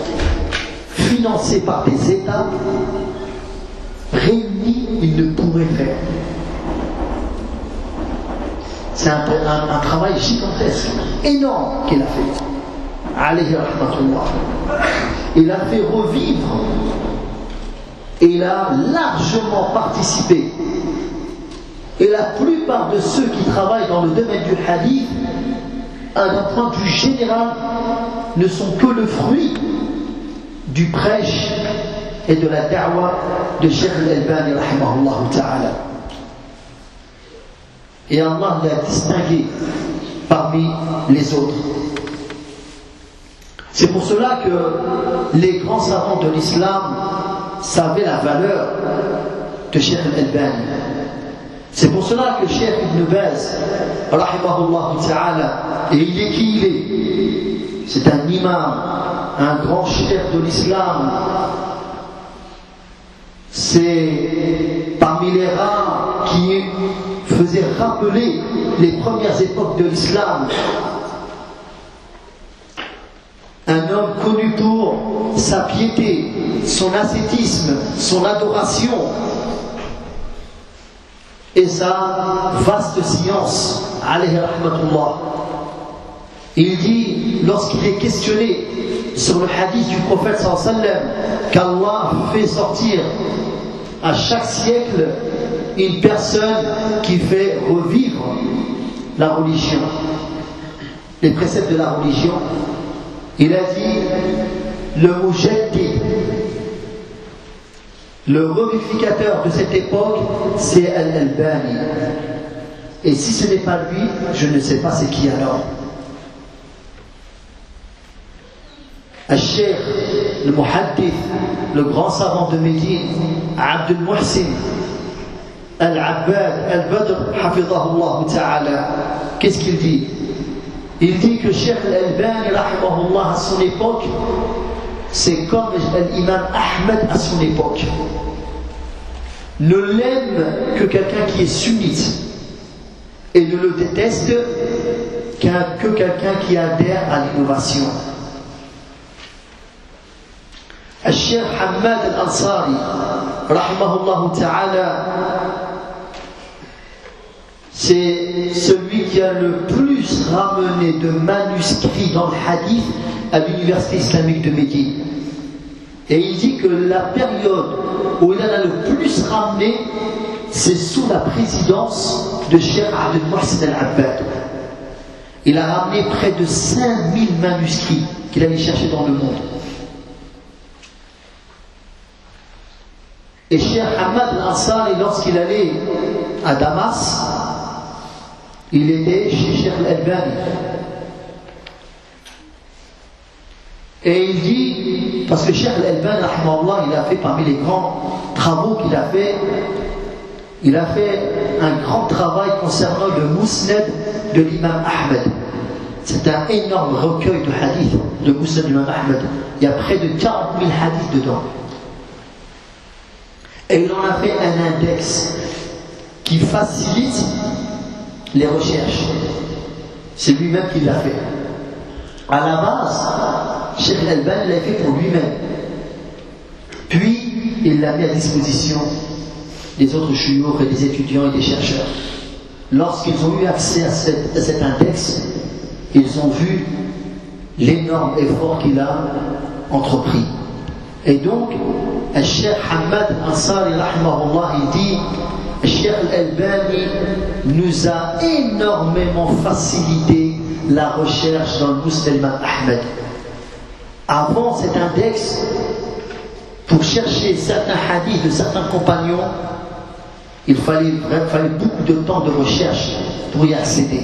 financées par des États réunis, ils ne pourraient faire. C'est un, travail gigantesque, énorme qu'il a fait. Alayhi Il a fait revivre et il a largement participé. Et la plupart de ceux qui travaillent dans le domaine du hadith, d'un point de général, ne sont que le fruit du prêche et de la da'wah de Sheikh al-Albani ta'ala. Et Allah l'a distingué parmi les autres. C'est pour cela que les grands savants de l'islam savaient la valeur de Sheikh al-Albani. C'est pour cela que Sheikh Ibn Baz, rahimahullah ta'ala, et il est qui il est. C'est un imam, un grand chef de l'islam. C'est parmi les rares qui faisaient rappeler les premières époques de l'islam. Un homme connu pour sa piété, son ascétisme, son adoration et sa vaste science. Alayhi rahmatullah. Il dit, lorsqu'il est questionné sur le hadith du prophète sallam, qu'Allah fait sortir à chaque siècle une personne qui fait revivre la religion, les préceptes de la religion, il a dit le mujaddid, le revivificateur de cette époque, c'est Al-Albani. Et si ce n'est pas lui, je ne sais pas c'est qui alors. Al-Sheikh, le Muhaddith, le grand savant de Médine, Abdul Muhsin, Al-Abbad, Al-Badr, Hafidahullah Ta'ala, qu'est-ce qu'il dit? Il dit que Cheikh Al-Albani, à son époque, c'est comme l'imam Ahmed à son époque ne l'aime que quelqu'un qui est sunnite et ne le déteste que quelqu'un qui adhère à l'innovation الشيخ حماد الأنصاري رحمه الله تعالى c'est celui qui a le plus ramené de manuscrits dans le hadith à l'université islamique de Médine. Et il dit que la période où il en a le plus ramené, c'est sous la présidence de Cheikh Abdel Mohsen al-Abbad. Il a ramené près de 5000 manuscrits qu'il allait chercher dans le monde. Et Cheikh Ahmad al-Ansari, lorsqu'il allait à Damas, il était chez Cheikh al-Albani. Et il dit, parce que Cheikh al-Albani, il a fait parmi les grands travaux qu'il a fait, il a fait un grand travail concernant le Mousned de l'imam Ahmed. C'est un énorme recueil de hadiths, de Mousned de l'imam Ahmed. Il y a près de 40 000 hadiths dedans. Et il en a fait un index qui facilite les recherches. C'est lui-même qui l'a fait. À la base, Cheikh l'a fait pour lui-même. Puis, il l'a mis à disposition des autres chouyours et des étudiants et des chercheurs. Lorsqu'ils ont eu accès à, cet index, ils ont vu l'énorme effort qu'il a entrepris. Et donc, Cheikh Hamad Ansari, il dit Cheikh Al-Albani nous a énormément facilité la recherche dans le Muslim Ahmed. Avant cet index, pour chercher certains hadiths de certains compagnons, il fallait, beaucoup de temps de recherche pour y accéder.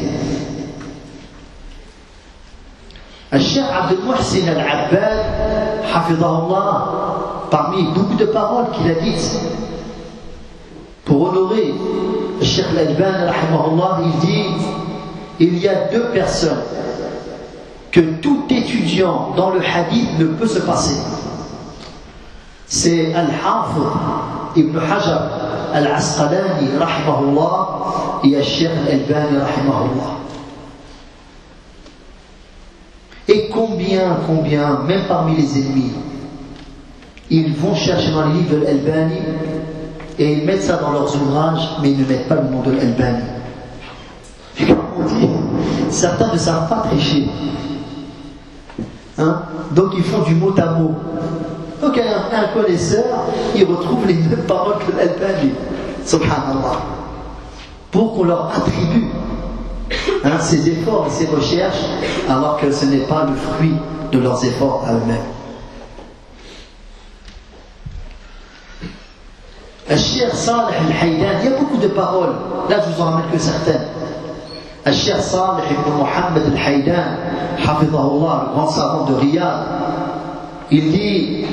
Cheikh Abdel Muhsin Al-Abbad, parmi beaucoup de paroles qu'il a dites, pour honorer Cheikh Al-Alban, il dit il y a deux personnes que tout étudiant dans le hadith ne peut se passer. C'est Al-Hafid Ibn Hajar Al-Asqalani rahimahullah et Al-Sheikh Al-Albani rahimahullah. Et combien, combien, même parmi les ennemis, ils vont chercher dans les livres de l'Albani et ils mettent ça dans leurs ouvrages, mais ils ne mettent pas le nom de l'Albani. certains ne savent pas tricher. Hein? Donc ils font du mot à mot. Donc un, connaisseur, il retrouve les mêmes paroles que l'Albani. Subhanallah. Pour qu'on leur attribue hein, ces efforts et ces recherches, alors que ce n'est pas le fruit de leurs efforts à eux-mêmes. Al-Cheikh Salih al-Haydan, il y a beaucoup de paroles, là je vous en ramène que certaines. Ibn Muhammad al-Haydan, Hafidahullah, le grand savant de Riyad, il dit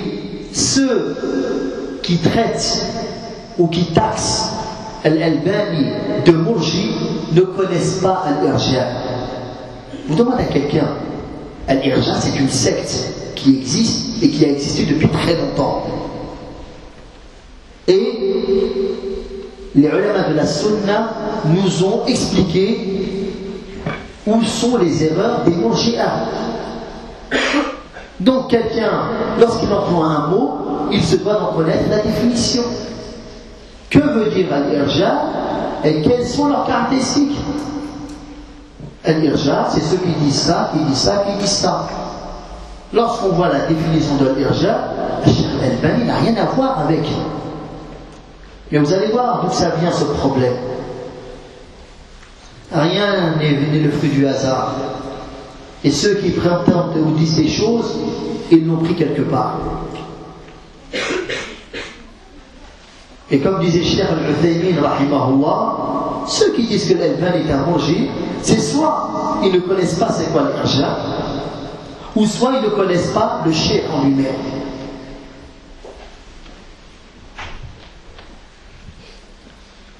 ceux qui traitent ou qui taxent Al-Albani de Mourji ne connaissent pas Al-Irja. Vous demandez à quelqu'un, Al-Irja c'est une secte qui existe et qui a existé depuis très longtemps. Les ulama de la sunna nous ont expliqué où sont les erreurs des murji'ah. Donc quelqu'un, lorsqu'il entend un mot, il se doit d'en connaître la définition. Que veut dire al-irja et quelles sont leurs caractéristiques? Al-irja, c'est ceux qui disent ça, qui disent ça, qui disent ça. Lorsqu'on voit la définition de l'irja, al n'a rien à voir avec mais vous allez voir d'où ça vient ce problème. Rien n'est le fruit du hasard. Et ceux qui prétendent ou disent des choses, ils l'ont pris quelque part. Et comme disait Cheikh al-Uthaymin, ceux qui disent que l'Elban est un manger, c'est soit ils ne connaissent pas c'est quoi l'argent, ou soit ils ne connaissent pas le Cheikh en lui-même.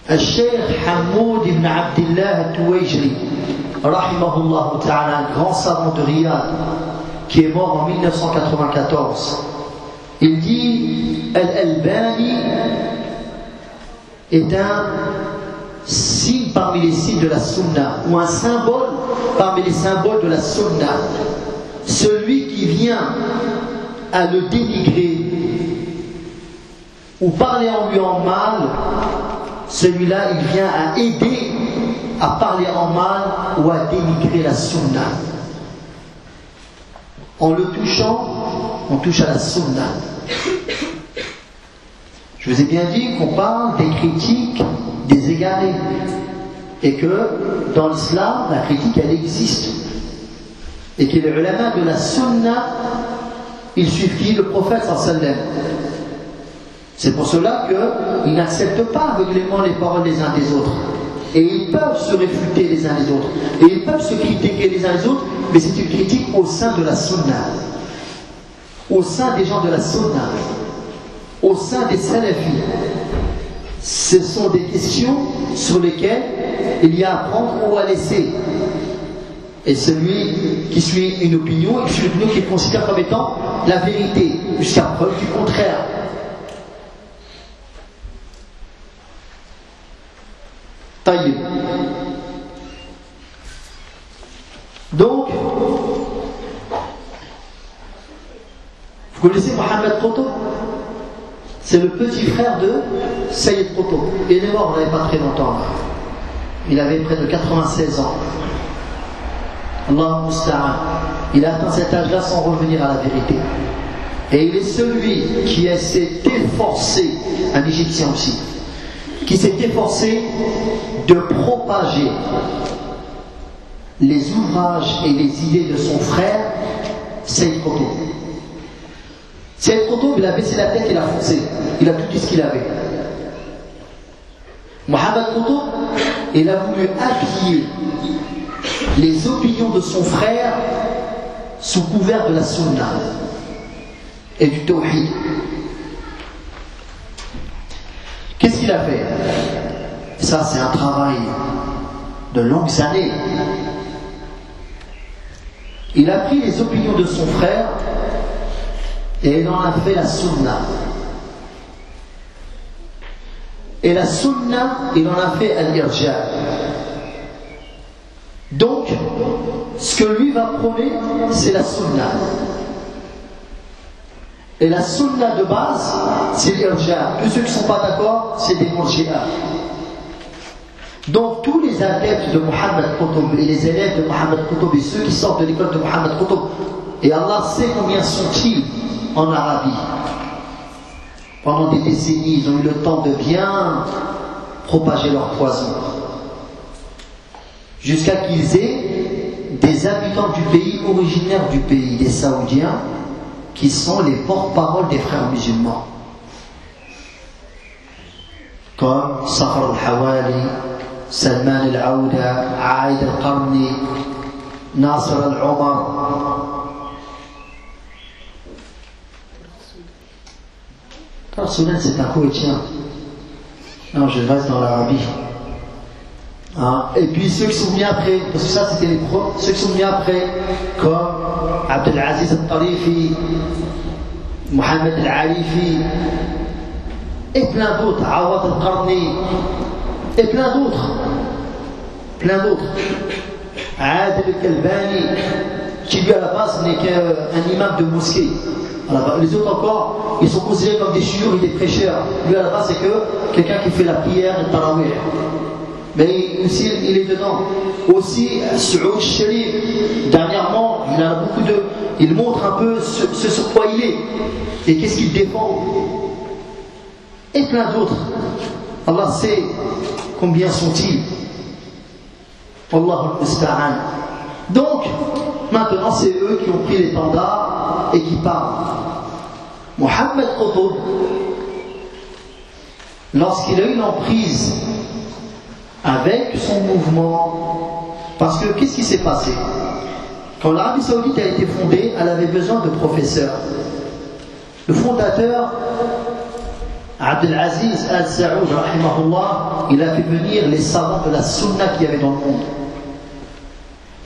Cheikh Hamoud ibn Abdullah al-Tuwajri, rahimahullah ta'ala, un grand savant de Riyad, qui est mort en 1994. Il dit Al-Albani est un signe parmi les signes de la Sunna, ou un symbole parmi les symboles de la Sunna. Celui qui vient à le dénigrer ou parler en lui en mal celui-là, il vient à aider à parler en mal ou à dénigrer la sunna. En le touchant, on touche à la sunna. Je vous ai bien dit qu'on parle des critiques des égarés et que dans l'islam, la critique, elle existe. Et que les ulama de la sunna, suivent qui? Le prophète sallallahu c'est pour cela qu'ils n'acceptent pas aveuglément les paroles des uns des autres. Et ils peuvent se réfuter les uns les autres. Et ils peuvent se critiquer les uns les autres, mais c'est une critique au sein de la sunna. Au sein des gens de la sunna. Au sein des salafis. Ce sont des questions sur lesquelles il y a à prendre ou à laisser. Et celui qui suit une opinion, il suit une qu'il considère comme étant la vérité, jusqu'à preuve du contraire. Donc, Vous connaissez Mohamed Koto C'est le petit frère de Sayyid Koto. Il est mort il n'y avait pas très longtemps. Il avait près de 96 ans. Allah Il a atteint cet âge-là sans revenir à la vérité. Et il est celui qui s'est efforcé, un Égyptien aussi, qui s'est efforcé de propager les ouvrages et les idées de son frère, Saïd Koto. Saïd Koto, il a baissé la tête, il a foncé. Il a tout dit ce qu'il avait. Mohamed Koto, il a voulu appuyer les opinions de son frère sous couvert de la sunna et du tawhid. Qu'est-ce qu'il a fait? Ça, c'est un travail de longues années. Il a pris les opinions de son frère et il en a fait la sunna. Et la sunna, il en a fait al-irja. Donc, ce que lui va prôner, c'est la sunna. Et la sunna de base, c'est l'irja. Tous ceux qui ne sont pas d'accord, c'est des murji'a. Donc tous les adeptes de Muhammad Qutb et les élèves de Muhammad Qutb et ceux qui sortent de l'école de Muhammad Qutb, et Allah sait combien sont-ils en Arabie. Pendant des décennies, ils ont eu le temps de bien propager leur poison. Jusqu'à qu'ils aient des habitants du pays, originaires du pays, des Saoudiens, qui sont les porte-parole des frères musulmans. Comme Safar al-Hawali, Salman al-Aouda, Aïd al-Qarni, Nasr al-Omar. Soudan, c'est un Koweïtien. Non, je reste dans l'Arabie. Hein? Et puis ceux qui sont venus après, parce que ça c'était les pros, ceux qui sont venus après, comme Abdelaziz al-Tarifi, Mohamed al-Alifi, et plein d'autres, Awad al-Qarni, et plein d'autres, plein d'autres. Adel al-Kalbani, qui lui à la base n'est qu'un imam de mosquée. Les autres encore, ils sont considérés comme des chiours et des prêcheurs. Lui à la base c'est que quelqu'un qui fait la prière et le tarawih mais aussi il est dedans. Aussi, Saoud Sharif, dernièrement, il a beaucoup de. Il montre un peu ce, sur quoi il est et qu'est-ce qu'il défend. Et plein d'autres. Allah sait combien sont-ils. Allah musta'an. Donc, maintenant, c'est eux qui ont pris les l'étendard et qui parlent. Mohammed Qutb, lorsqu'il a eu l'emprise avec son mouvement. Parce que qu'est-ce qui s'est passé? Quand l'Arabie Saoudite a été fondée, elle avait besoin de professeurs. Le fondateur, Abdelaziz al-Saoud, il a fait venir les savants de la sunna qu'il y avait dans le monde.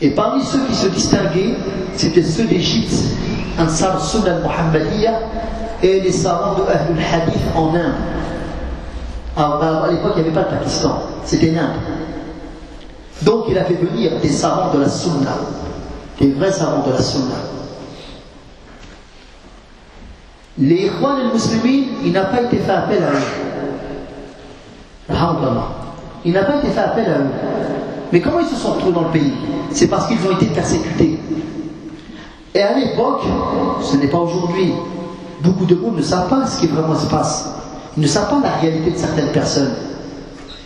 Et parmi ceux qui se distinguaient, c'était ceux d'Égypte, Ansar Sunnah al-Muhammadiyya, et les savants de Ahlul Hadith en Inde. Alors, à l'époque, il n'y avait pas le Pakistan, c'était l'Inde. Donc, il a fait venir des savants de la Sunna, des vrais savants de la Sunna. Les Ikhwan al-Muslimin, il n'a pas été fait appel à eux. Il n'a pas été fait appel à eux. Mais comment ils se sont retrouvés dans le pays? C'est parce qu'ils ont été persécutés. Et à l'époque, ce n'est pas aujourd'hui, beaucoup de monde ne savent pas ce qui vraiment se passe. Ne savent pas la réalité de certaines personnes.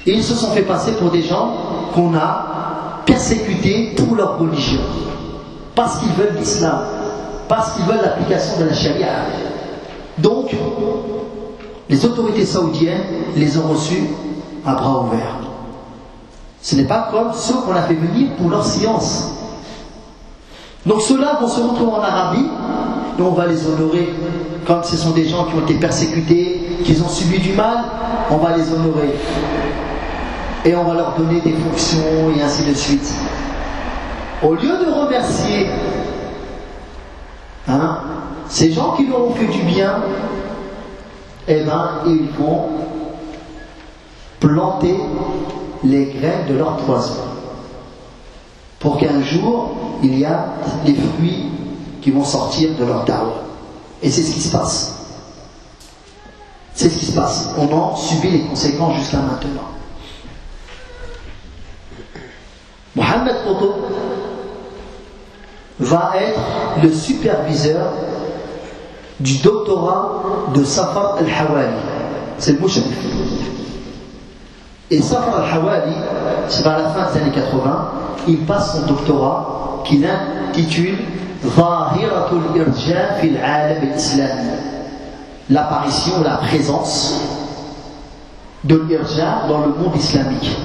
Et ils se sont fait passer pour des gens qu'on a persécutés pour leur religion. Parce qu'ils veulent l'islam. Parce qu'ils veulent l'application de la charia. Donc, les autorités saoudiennes les ont reçus à bras ouverts. Ce n'est pas comme ceux qu'on a fait venir pour leur science. Donc ceux-là vont se retrouver en Arabie et on va les honorer. Comme ce sont des gens qui ont été persécutés, qu'ils ont subi du mal, on va les honorer. Et on va leur donner des fonctions et ainsi de suite. Au lieu de remercier hein, ces gens qui leur ont fait du bien, eh ben, ils vont planter les graines de leur poison. Pour qu'un jour, il y a des fruits qui vont sortir de leur dawa. Et c'est ce qui se passe. C'est ce qui se passe. On en subit les conséquences jusqu'à maintenant. Mohamed Qutb va être le superviseur du doctorat de Safar al-Hawali. C'est le mouchamif. Et Safar al-Hawali, c'est vers la fin des années 80, il passe son doctorat qu'il intitule Zahiratul Irja fil al-Islami. L'apparition, la présence de l'Irja dans le monde islamique.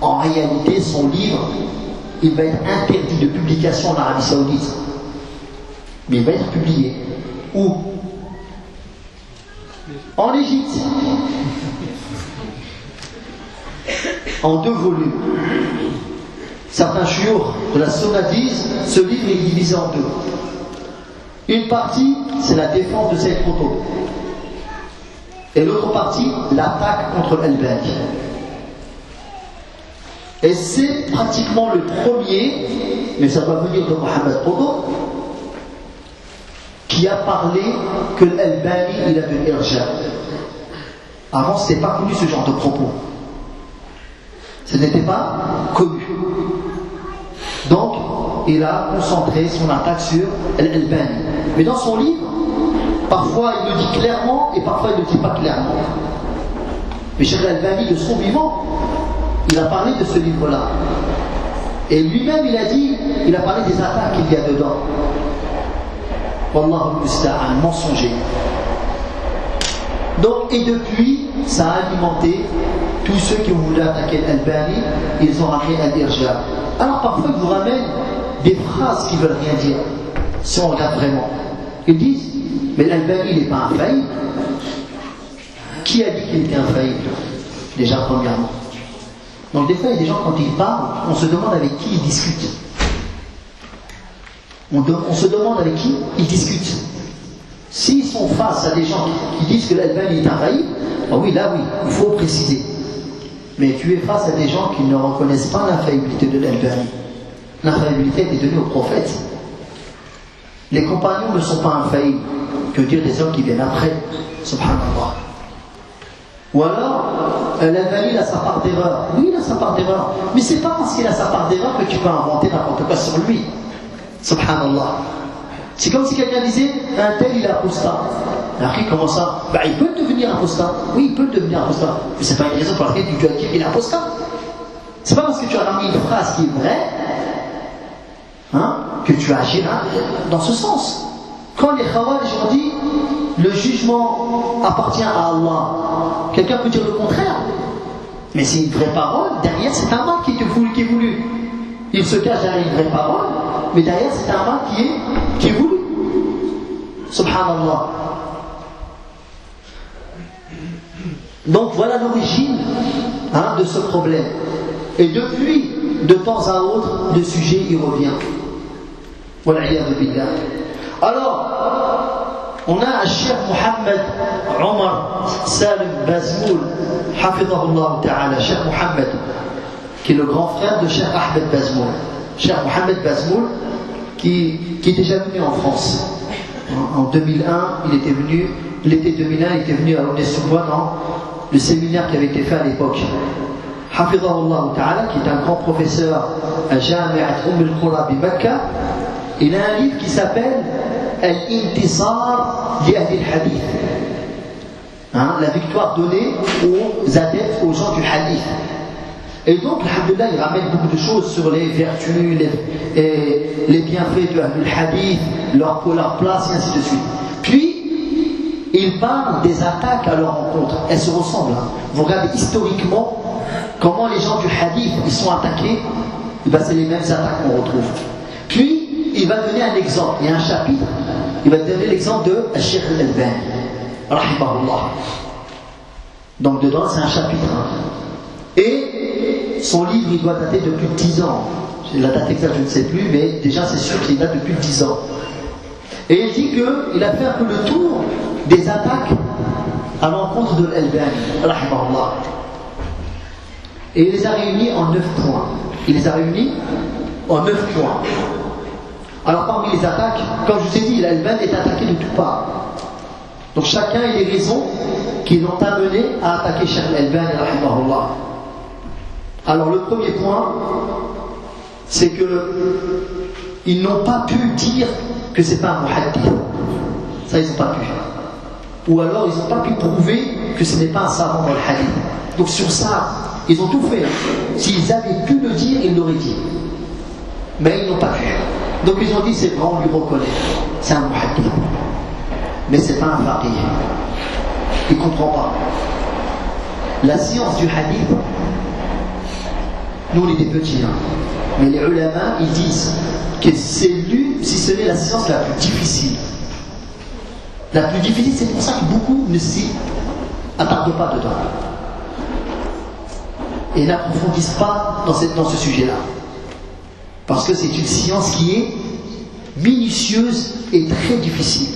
En réalité, son livre, il va être interdit de publication en Arabie Saoudite. Mais il va être publié. Où? En Égypte. En deux volumes. Certains chiours de la Sunna disent ce livre est divisé en deux. Une partie, c'est la défense de cette photo. Et l'autre partie, l'attaque contre el Et c'est pratiquement le premier, mais ça va venir de Mohamed Qutb, qui a parlé que l'Albani il avait irja. Avant, ce n'était pas connu ce genre de propos. Ce n'était pas connu. Donc, il a concentré son attaque sur l'Albani. Mais dans son livre, parfois il le dit clairement et parfois il ne le dit pas clairement. Mais Cheikh Albani, de son vivant, il a parlé de ce livre-là. Et lui-même, il a dit, il a parlé des attaques qu'il y a dedans. Wallahu musta'an, mensonger. Donc, et depuis, ça a alimenté tous ceux qui ont voulu attaquer Albani, ils ont ramené Al-Irja. Alors parfois, ils vous ramènent des phrases qui veulent rien dire, si on regarde vraiment. Ils disent, mais l'Albani, il n'est pas infaillible. Qui a dit qu'il était infaillible Déjà, premièrement. Donc des fois, il y a des gens, quand ils parlent, on se demande avec qui ils discutent. On, se demande avec qui ils discutent. S'ils sont face à des gens qui, disent que l'Albani est infaillible, ah oui, là oui, il faut préciser. Mais tu es face à des gens qui ne reconnaissent pas l'infaillibilité de l'Albani. L'infaillibilité est donnée au prophète. Les compagnons ne sont pas infaillibles. Que dire des hommes qui viennent après Subhanallah. Ou alors, euh, l'Albani a sa part d'erreur. Oui, il a sa part d'erreur. Mais c'est pas parce qu'il a sa part d'erreur que tu peux inventer n'importe quoi sur lui. Subhanallah. C'est comme si quelqu'un disait un tel il est apostat. Après, comment ça bah, Il peut devenir apostat. Oui, il peut devenir apostat. Mais c'est pas une raison pour laquelle tu dois dire qu'il est apostat. C'est pas parce que tu as ramené une phrase qui est vraie hein, que tu agis dans ce sens. Quand les Khawarij ont dit le jugement appartient à Allah, quelqu'un peut dire le contraire. Mais c'est une vraie parole, derrière c'est un mal qui est voulu. Qui est voulu. Il se cache derrière une vraie parole, mais derrière c'est un mal qui est, qui est voulu. Subhanallah. Donc voilà l'origine hein, de ce problème. Et depuis, de temps à autre, le sujet y revient. Alors, on a un chef Mohammed Omar Salim Bazmoul, Hafidahullah Ta'ala, Cheikh Mohammed, qui est le grand frère de Cheikh Ahmed Bazmoul. Cheikh Mohammed Bazmoul, qui, est déjà venu en France. En, 2001, il était venu, l'été 2001, il était venu à dans le séminaire qui avait été fait à l'époque. Hafidahullah Ta'ala, qui est un grand professeur à Jami'at Umm al-Qura Mecca, il a un livre qui s'appelle Al-Intisar li al-Hadith. Hein, la victoire donnée aux adeptes, aux gens du hadith. Et donc, Alhamdulillah, il ramène beaucoup de choses sur les vertus, les, bienfaits du hadith, leur place, et ainsi de suite. Il parle des attaques à leur rencontre. Elles se ressemblent. Hein. Vous regardez historiquement comment les gens du hadith ils sont attaqués. Eh ben, c'est les mêmes attaques qu'on retrouve. Puis, il va donner un exemple. Il y a un chapitre, il va donner l'exemple de Sheikh al-Albani, rahimahullah. Donc dedans, c'est un chapitre. Et son livre, il doit dater de plus de 10 ans. La date exacte, je ne sais plus, mais déjà, c'est sûr qu'il date depuis 10 ans. Et il dit qu'il a fait un peu le tour des attaques à l'encontre de l'Albani, rahimahullah. Et il les a réunis en 9 points. Il les a réunis en 9 points. Alors parmi les attaques, comme je vous ai dit, l'Alban est attaqué de toutes parts. Donc chacun a les raisons qui l'ont amené à attaquer Cheikh Al-Albani, Alors le premier point, c'est que ils n'ont pas pu dire que c'est pas un muhaddith. Ça, ils n'ont pas pu. Ou alors, ils n'ont pas pu prouver que ce n'est pas un savant dans le hadith. Donc sur ça, ils ont tout fait. S'ils avaient pu le dire, ils l'auraient dit. Mais ils n'ont pas pu. Donc ils ont dit, c'est vrai, on lui reconnaît. C'est un muhaddith. Mais c'est pas un faqih. Il ne comprend pas. La science du hadith, nous on des petits, hein. mais les ulama, ils disent que c'est l'une, si ce n'est la science la plus difficile. La plus difficile, c'est pour ça que beaucoup ne s'y attardent pas dedans. Et n'approfondissent pas dans, ce sujet-là. Parce que c'est une science qui est minutieuse et très difficile.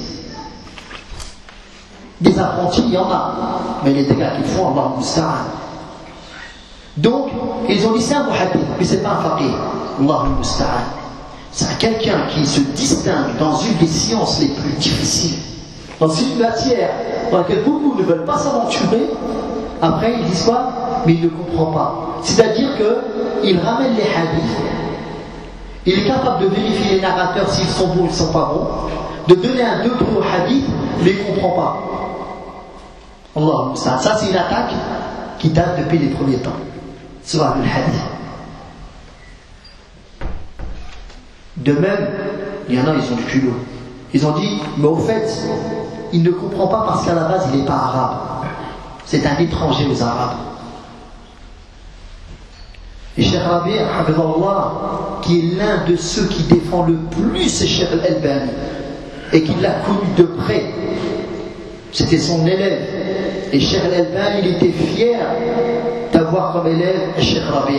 Des apprentis, il y en a. Mais les dégâts qu'ils font, Allah musta'an. Donc, ils ont dit c'est un muhaddith, mais c'est pas un faqih. Allah musta'an. C'est quelqu'un qui se distingue dans une des sciences les plus difficiles dans une matière dans laquelle beaucoup ne veulent pas s'aventurer, après ils disent quoi? Mais il ne comprend pas. C'est-à-dire qu'il ramène les hadiths, il est capable de vérifier les narrateurs s'ils sont bons ou ils sont pas bons, de donner un deux au hadith, mais il ne comprend pas. Allah, ça, ça c'est une attaque qui date depuis les premiers temps. Sur le hadith. De même, il y en a, ils ont du culot. Ils ont dit, mais au fait, il ne comprend pas parce qu'à la base, il n'est pas arabe. C'est un étranger aux Arabes. Et Cheikh Rabi, qui est l'un de ceux qui défend le plus Cheikh Al-Albani, et qui l'a connu de près, c'était son élève. Et Cheikh Al-Albani, il était fier d'avoir comme élève Cheikh Rabi.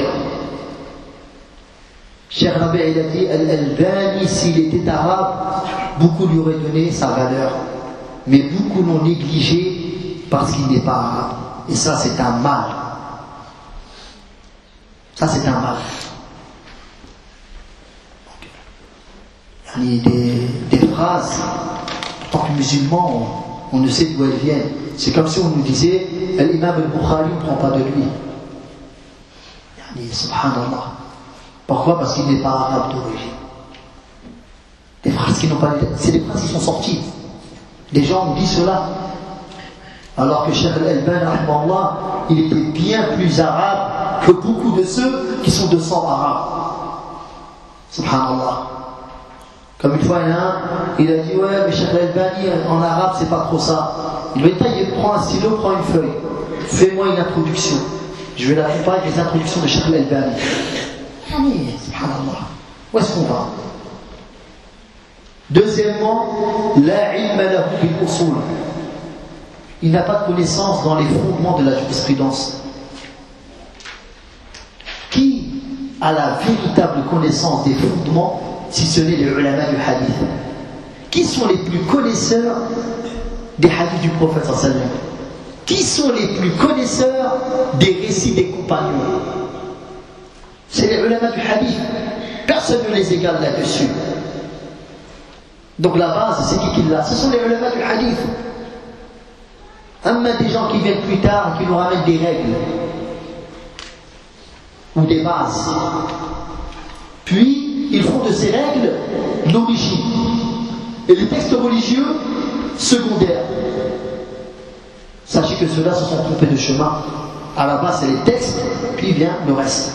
Cheikh Rabi, il a dit Al-Albani, s'il était arabe, beaucoup lui auraient donné sa valeur mais beaucoup l'ont négligé parce qu'il n'est pas arabe. Et ça, c'est un mal. Ça, c'est un mal. Il y a des, phrases, en tant que musulman, on, ne sait d'où elles viennent. C'est comme si on nous disait L'imam al-Bukhari, on ne prend pas de lui. Subhanallah. Pourquoi? Parce qu'il n'est pas arabe d'origine. Des phrases qui n'ont pas. C'est des phrases qui sont sorties. Les gens ont dit cela. Alors que Cheikh Al-Alban, il était bien plus arabe que beaucoup de ceux qui sont de sang arabe. Subhanallah. Comme une fois, il a il a dit Ouais, mais Cheikh Al-Albani, en arabe, c'est pas trop ça. Il lui dit Prends un stylo, prends une feuille. Fais-moi une introduction. Je vais la comparer avec les introductions de Cheikh Al-Albani. Subhanallah. Où est-ce qu'on va? Deuxièmement, la. Il n'a pas de connaissance dans les fondements de la jurisprudence. Qui a la véritable connaissance des fondements si ce n'est les ulama du hadith? Qui sont les plus connaisseurs des hadiths du prophète sallallahu Qui sont les plus connaisseurs des récits des compagnons? C'est les ulama du hadith. Personne ne les égale là-dessus. Donc la base, c'est qui qui l'a Ce sont les ulama du hadith. Amma des gens qui viennent plus tard et qui nous ramènent des règles ou des bases. Puis, ils font de ces règles l'origine. Et les textes religieux, secondaires. Sachez que ceux-là se sont trompés de chemin. À la base, c'est les textes, puis vient le reste.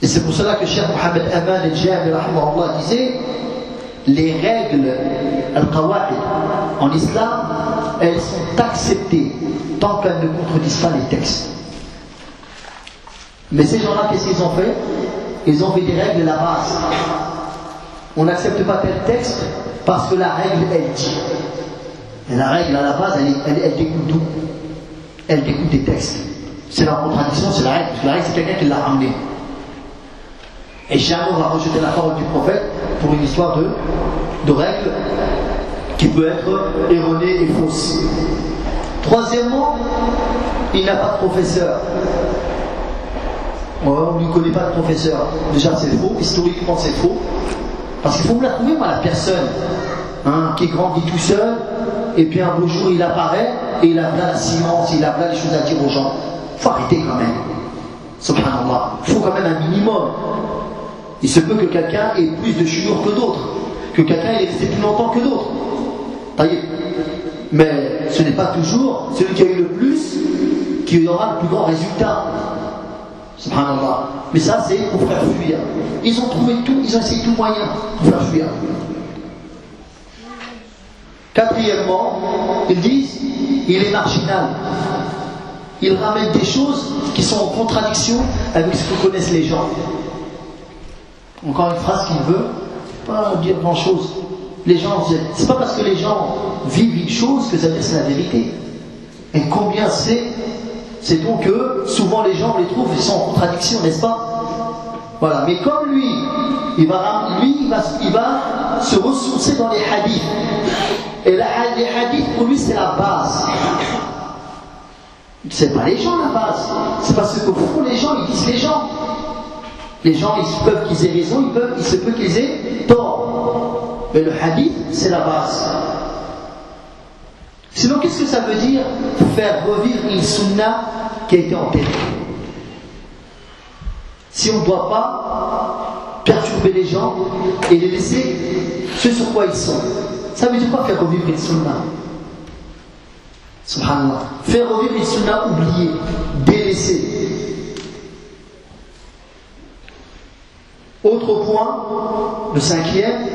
Et c'est pour cela que Cheikh Mohamed Aman el-Jami disait les règles al-qawa'id en islam, elles sont acceptées tant qu'elles ne contredisent pas les textes. Mais ces gens-là, qu'est-ce qu'ils ont fait? Ils ont fait des règles à la base. On n'accepte pas tel texte parce que la règle, elle dit. La règle à la base, elle, elle, elle découle d'où? Elle découle des textes. C'est la contradiction, c'est la règle. la règle, c'est quelqu'un qui l'a ramenée. Et jamais va rejeter la parole du prophète pour une histoire de, de règle qui peut être erronée et fausse. Troisièmement, il n'a pas de professeur. On ne connaît pas de professeur. Déjà, c'est faux. Historiquement, c'est faux. Parce qu'il faut me la trouver, moi, la personne hein, qui grandit tout seul, et puis un beau jour il apparaît, et il a plein la science, il a plein de choses à dire aux gens. faut arrêter quand même. Subhanallah. Il faut quand même un minimum. Il se peut que quelqu'un ait plus de chiour que d'autres, que quelqu'un ait resté plus longtemps que d'autres. Mais ce n'est pas toujours celui qui a eu le plus qui aura le plus grand résultat. Subhanallah. Mais ça, c'est pour faire fuir. Ils ont trouvé tout, ils ont essayé tout moyen pour faire fuir. Quatrièmement, ils disent, il est marginal. Il ramène des choses qui sont en contradiction avec ce que connaissent les gens. Encore une phrase qu'il veut, pas dire grand chose. Les gens, c'est pas parce que les gens vivent une chose que ça veut dire c'est la vérité. Et combien c'est, c'est donc que souvent les gens les trouvent, ils sont en contradiction, n'est-ce pas? Voilà. Mais comme lui, il va, lui, il va, se ressourcer dans les hadiths. Et les hadiths, pour lui, c'est la base. C'est pas les gens la base. C'est parce que font les gens, ils disent les gens. Les gens, ils peuvent qu'ils aient raison, ils peuvent, il se peut qu'ils aient tort. Mais le hadith, c'est la base. Sinon, qu'est-ce que ça veut dire faire revivre une sunna qui a été enterrée? Si on ne doit pas perturber les gens et les laisser ce sur quoi ils sont. Ça veut dire quoi faire revivre une sunna? Subhanallah. Faire revivre une sunna oubliée, délaissée. Autre point, le cinquième,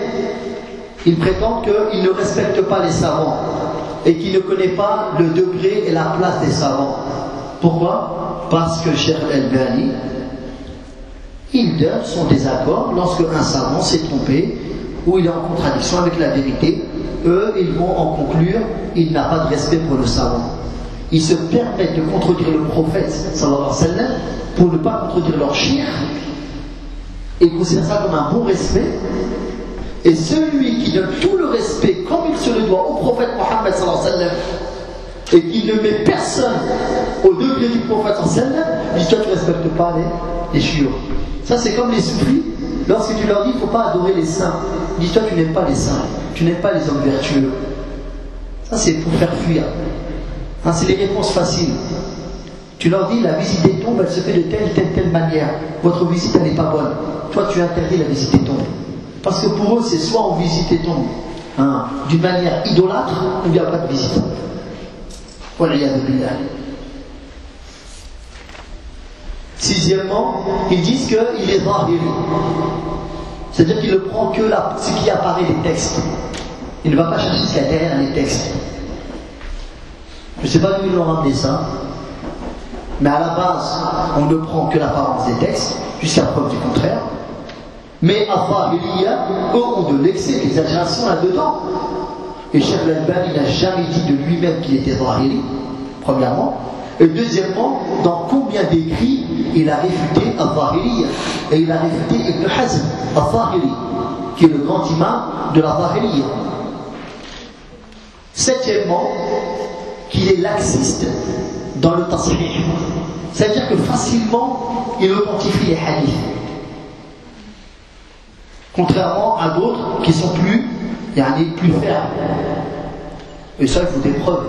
il prétend qu'il ne respecte pas les savants et qu'il ne connaît pas le degré et la place des savants. Pourquoi? Parce que Cheikh El-Bani, il donne son désaccord lorsque un savant s'est trompé ou il est en contradiction avec la vérité. Eux, ils vont en conclure, il n'a pas de respect pour le savant. Ils se permettent de contredire le prophète, sallallahu pour ne pas contredire leur chir, et considèrent ça comme un bon respect. Et celui qui donne tout le respect, comme il se le doit, au prophète Mohammed, et qui ne met personne au degré du prophète, sallam, dit toi tu ne respectes pas les, les Ça, c'est comme les soufis. Lorsque tu leur dis, il ne faut pas adorer les saints, dis-toi, tu n'aimes pas les saints, tu n'aimes pas les hommes vertueux. Ça, c'est pour faire fuir. C'est les réponses faciles. Tu leur dis, la visite des tombes, elle se fait de telle, telle, telle manière. Votre visite, elle n'est pas bonne. Toi, tu interdis la visite des tombes. Parce que pour eux, c'est soit on visite les tombes hein, d'une manière idolâtre, ou bien pas de visite. Voilà, il y a de Sixièmement, ils disent qu'il est zahiri. C'est-à-dire qu'il ne prend que ce qui apparaît des textes. Il ne va pas chercher ce qu'il y a derrière les textes. Je ne sais pas d'où ils l'ont ramené ça. Mais à la base, on ne prend que l'apparence des textes, jusqu'à preuve du contraire. Mais à eux ont de l'excès, d'exagération là-dedans. Et Cheikh Al-Albani n'a jamais dit de lui-même qu'il était zahiri, premièrement. Et deuxièmement, dans combien d'écrits il a réfuté Al-Zahiri Et il a réfuté Ibn Hazm Al-Zahiri, qui est le grand imam de la Zahiri. Septièmement, qu'il est laxiste dans le tasrih. C'est-à-dire que facilement, il authentifie les hadiths. Contrairement à d'autres qui sont plus, plus fermes. Et ça, il faut des preuves.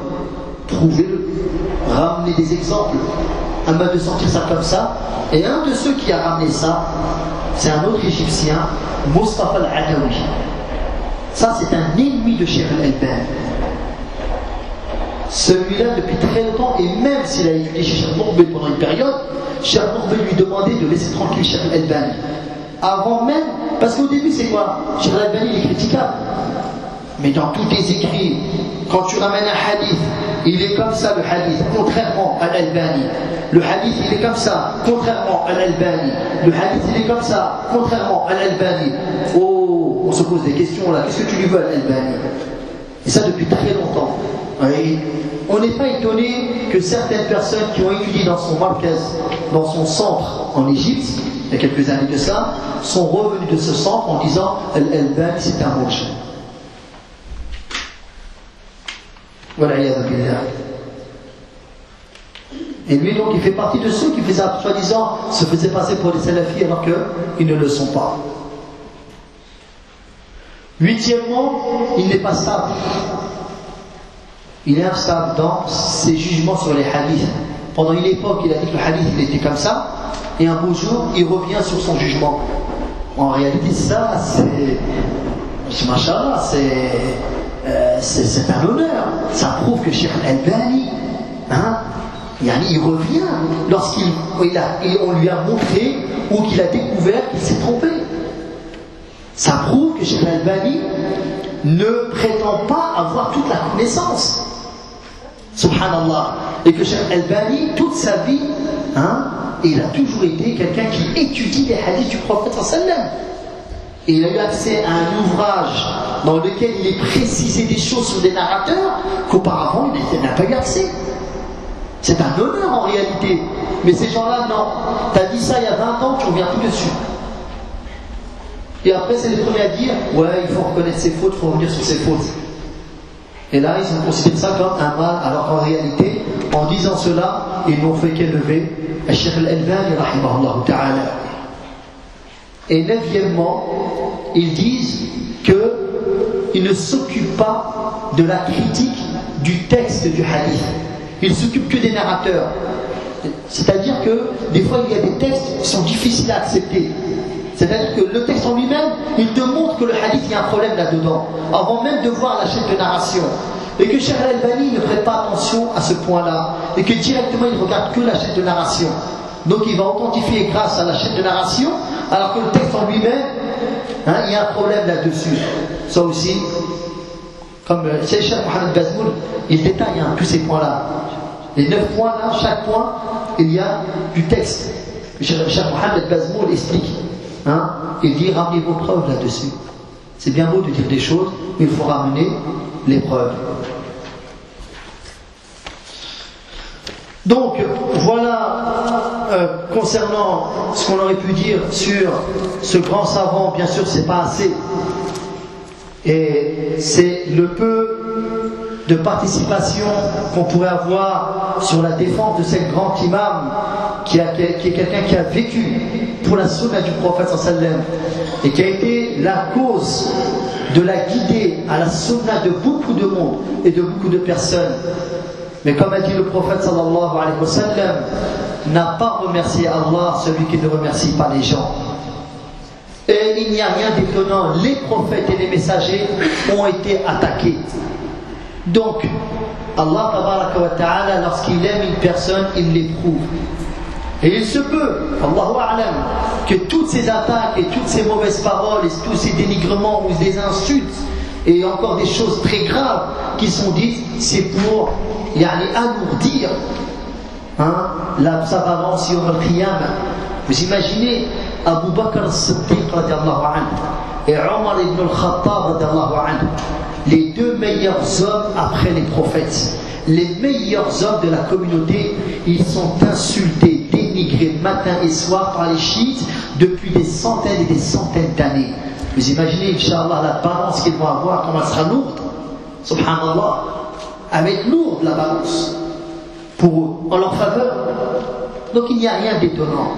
Prouvez-le ramener des exemples. Un m'a de sortir ça comme ça. Et un de ceux qui a ramené ça, c'est un autre Égyptien, Mustafa al-Adawi. Ça, c'est un ennemi de Cheikh al-Albani. Celui-là, depuis très longtemps, et même s'il a étudié chez Cheikh pendant une période, Cheikh Mourbé lui demandait de laisser tranquille Cheikh al-Albani. Avant même, parce qu'au début, c'est quoi? Cheikh al-Albani, il est critiquable. Mais dans tous tes écrits, quand tu ramènes un hadith, il est comme ça le hadith, contrairement à l'Albani. Le hadith, il est comme ça, contrairement à l'Albani. Le hadith, il est comme ça, contrairement à l'Albani. Oh, on se pose des questions là. Qu'est-ce que tu lui veux à l'Albani Et ça depuis très longtemps. On n'est pas étonné que certaines personnes qui ont étudié dans son marquez, dans son centre en Égypte, il y a quelques années de ça, sont revenus de ce centre en disant Al-Albani c'est un rouge. Et lui, donc, il fait partie de ceux qui faisaient, soi-disant, se faisaient passer pour des salafis alors qu'ils ne le sont pas. Huitièmement, il n'est pas stable. Il est instable dans ses jugements sur les hadiths. Pendant une époque, il a dit que le hadith était comme ça, et un beau jour, il revient sur son jugement. En réalité, ça, c'est. Euh, c'est un honneur. Ça prouve que Cheikh Al-Bani, hein, il revient lorsqu'on lui a montré ou qu'il a découvert qu'il s'est trompé. Ça prouve que Cheikh Al-Bani ne prétend pas avoir toute la connaissance. Subhanallah. Et que Cheikh Al-Bani, toute sa vie, hein, il a toujours été quelqu'un qui étudie les hadiths du prophète sallam. Et il a eu accès à un ouvrage dans lequel il est précisé des choses sur des narrateurs qu'auparavant il n'a pas accès. C'est un honneur en réalité. Mais ces gens-là, non. Tu as dit ça il y a 20 ans, tu reviens tout dessus. Et après, c'est les premiers à dire Ouais, il faut reconnaître ses fautes, il faut revenir sur ses fautes. Et là, ils ont considéré ça comme un mal, alors qu'en réalité, en disant cela, ils n'ont fait qu'élever Cheikh Al-Albani, ta'ala. Et neuvièmement, ils disent qu'ils ne s'occupent pas de la critique du texte du hadith. Ils s'occupent que des narrateurs. C'est-à-dire que des fois, il y a des textes qui sont difficiles à accepter. C'est-à-dire que le texte en lui-même, il te montre que le hadith, il y a un problème là-dedans, avant même de voir la chaîne de narration. Et que Cheikh Al-Albani ne prête pas attention à ce point-là, et que directement il ne regarde que la chaîne de narration. Donc il va authentifier grâce à la chaîne de narration, alors que le texte en lui-même, hein, il y a un problème là-dessus. Ça aussi, comme euh, Cheikh Mohamed Bazmoul, il détaille tous ces points-là. Les neuf points-là, chaque point, il y a du texte. Cheikh Mohamed Bazmoul explique Hein, il dit ramenez vos preuves là-dessus. C'est bien beau de dire des choses, mais il faut ramener les preuves. Donc voilà euh, concernant ce qu'on aurait pu dire sur ce grand savant, bien sûr c'est pas assez. Et c'est le peu de participation qu'on pourrait avoir sur la défense de ce grand imam qui, est quelqu'un qui a vécu pour la sunna du prophète sallam et qui a été la cause de la guider à la sunna de beaucoup de monde et de beaucoup de personnes. Mais comme a dit le prophète sallallahu alayhi wa sallam, n'a pas remercié Allah celui qui ne remercie pas les gens. Et il n'y a rien d'étonnant, les prophètes et les messagers ont été attaqués. Donc, Allah lorsqu'il aime une personne, il l'éprouve. Et il se peut, Allahu A'lam, que toutes ces attaques et toutes ces mauvaises paroles et tous ces dénigrements ou des insultes et encore des choses très graves qui sont dites, c'est pour yani, alourdir hein, la sur le Vous imaginez Abu Bakr as-Siddiq et Omar ibn al-Khattab les deux meilleurs hommes après les prophètes, les meilleurs hommes de la communauté, ils sont insultés, matin et soir par les chiites depuis des centaines et des centaines d'années. Vous imaginez, Inch'Allah, la balance qu'ils vont avoir, comment elle sera lourde Subhanallah. Être lourde, la balance, pour eux, en leur faveur. Donc il n'y a rien d'étonnant.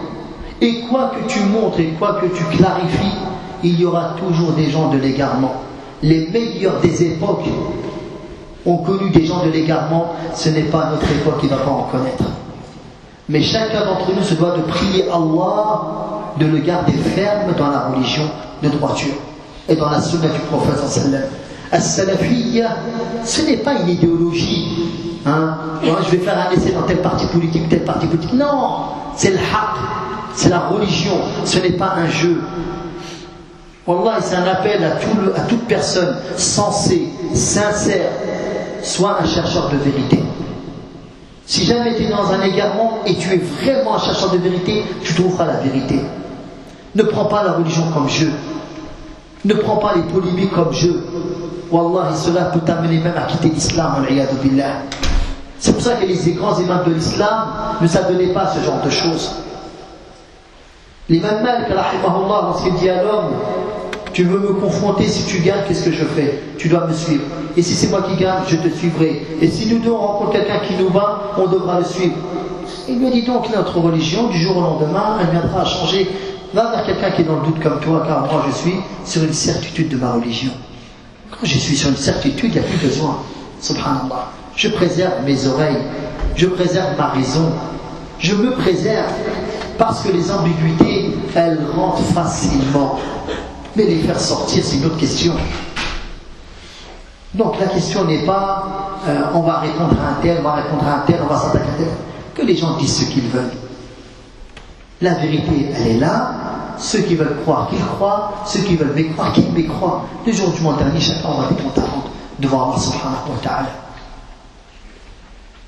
Et quoi que tu montres et quoi que tu clarifies, il y aura toujours des gens de l'égarement les meilleurs des époques ont connu des gens de l'égarement, ce n'est pas notre époque qui va pas en connaître. Mais chacun d'entre nous se doit de prier Allah de le garder ferme dans la religion de droiture et dans la sunna du prophète sallam. As-salafiyya, ce n'est pas une idéologie. Hein. je vais faire un essai dans tel parti politique, tel parti politique. Non, c'est le haq, c'est la religion, ce n'est pas un jeu. Wallah, c'est un appel à, à toute personne sensée, sincère, soit un chercheur de vérité. Si jamais tu es dans un égarement et tu es vraiment un chercheur de vérité, tu trouveras la vérité. Ne prends pas la religion comme jeu. Ne prends pas les polémiques comme jeu. Wallah, cela peut t'amener même à quitter l'islam. C'est pour ça que les grands imams de l'islam ne s'adonnaient pas à ce genre de choses. L'imam Malik, lorsqu'il dit à l'homme tu veux me confronter, si tu gagnes, qu'est-ce que je fais? Tu dois me suivre. Et si c'est moi qui gagne, je te suivrai. Et si nous deux on rencontre quelqu'un qui nous bat, on devra le suivre. Il lui a dit donc notre religion, du jour au lendemain, elle viendra à changer. Va vers quelqu'un qui est dans le doute comme toi, car moi je suis sur une certitude de ma religion. Quand je suis sur une certitude, il n'y a plus besoin. Subhanallah. Je préserve mes oreilles, je préserve ma raison, je me préserve parce que les ambiguïtés, elles rentrent facilement. Mais les faire sortir, c'est une autre question. Donc la question n'est pas euh, on va répondre à un tel, on va répondre à un tel, on va s'attaquer à tel. Que les gens disent ce qu'ils veulent. La vérité, elle est là. Ceux qui veulent croire, qu'ils croient. Ceux qui veulent mécroire, qu'ils mécroient. Le jour du mois dernier, chacun aura des comptes à rendre devant Allah subhanahu wa ta'ala.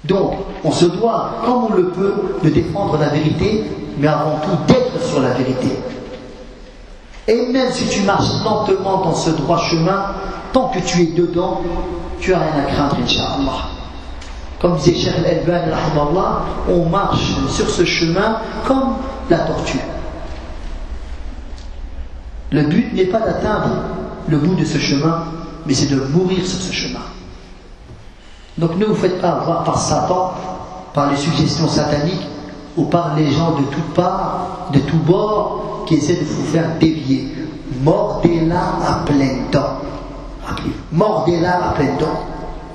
Donc, on se doit, comme on le peut, de défendre la vérité, mais avant tout d'être sur la vérité. Et même si tu marches lentement dans ce droit chemin, tant que tu es dedans, tu n'as rien à craindre, Inch'Allah. Comme disait Cheikh El-Elban, on marche sur ce chemin comme la tortue. Le but n'est pas d'atteindre le bout de ce chemin, mais c'est de mourir sur ce chemin. Donc ne vous faites pas avoir par Satan, par les suggestions sataniques ou par les gens de toutes parts, de tous bords, qui essaient de vous faire dévier. Mordez-la à plein temps. Mordez-la à plein temps.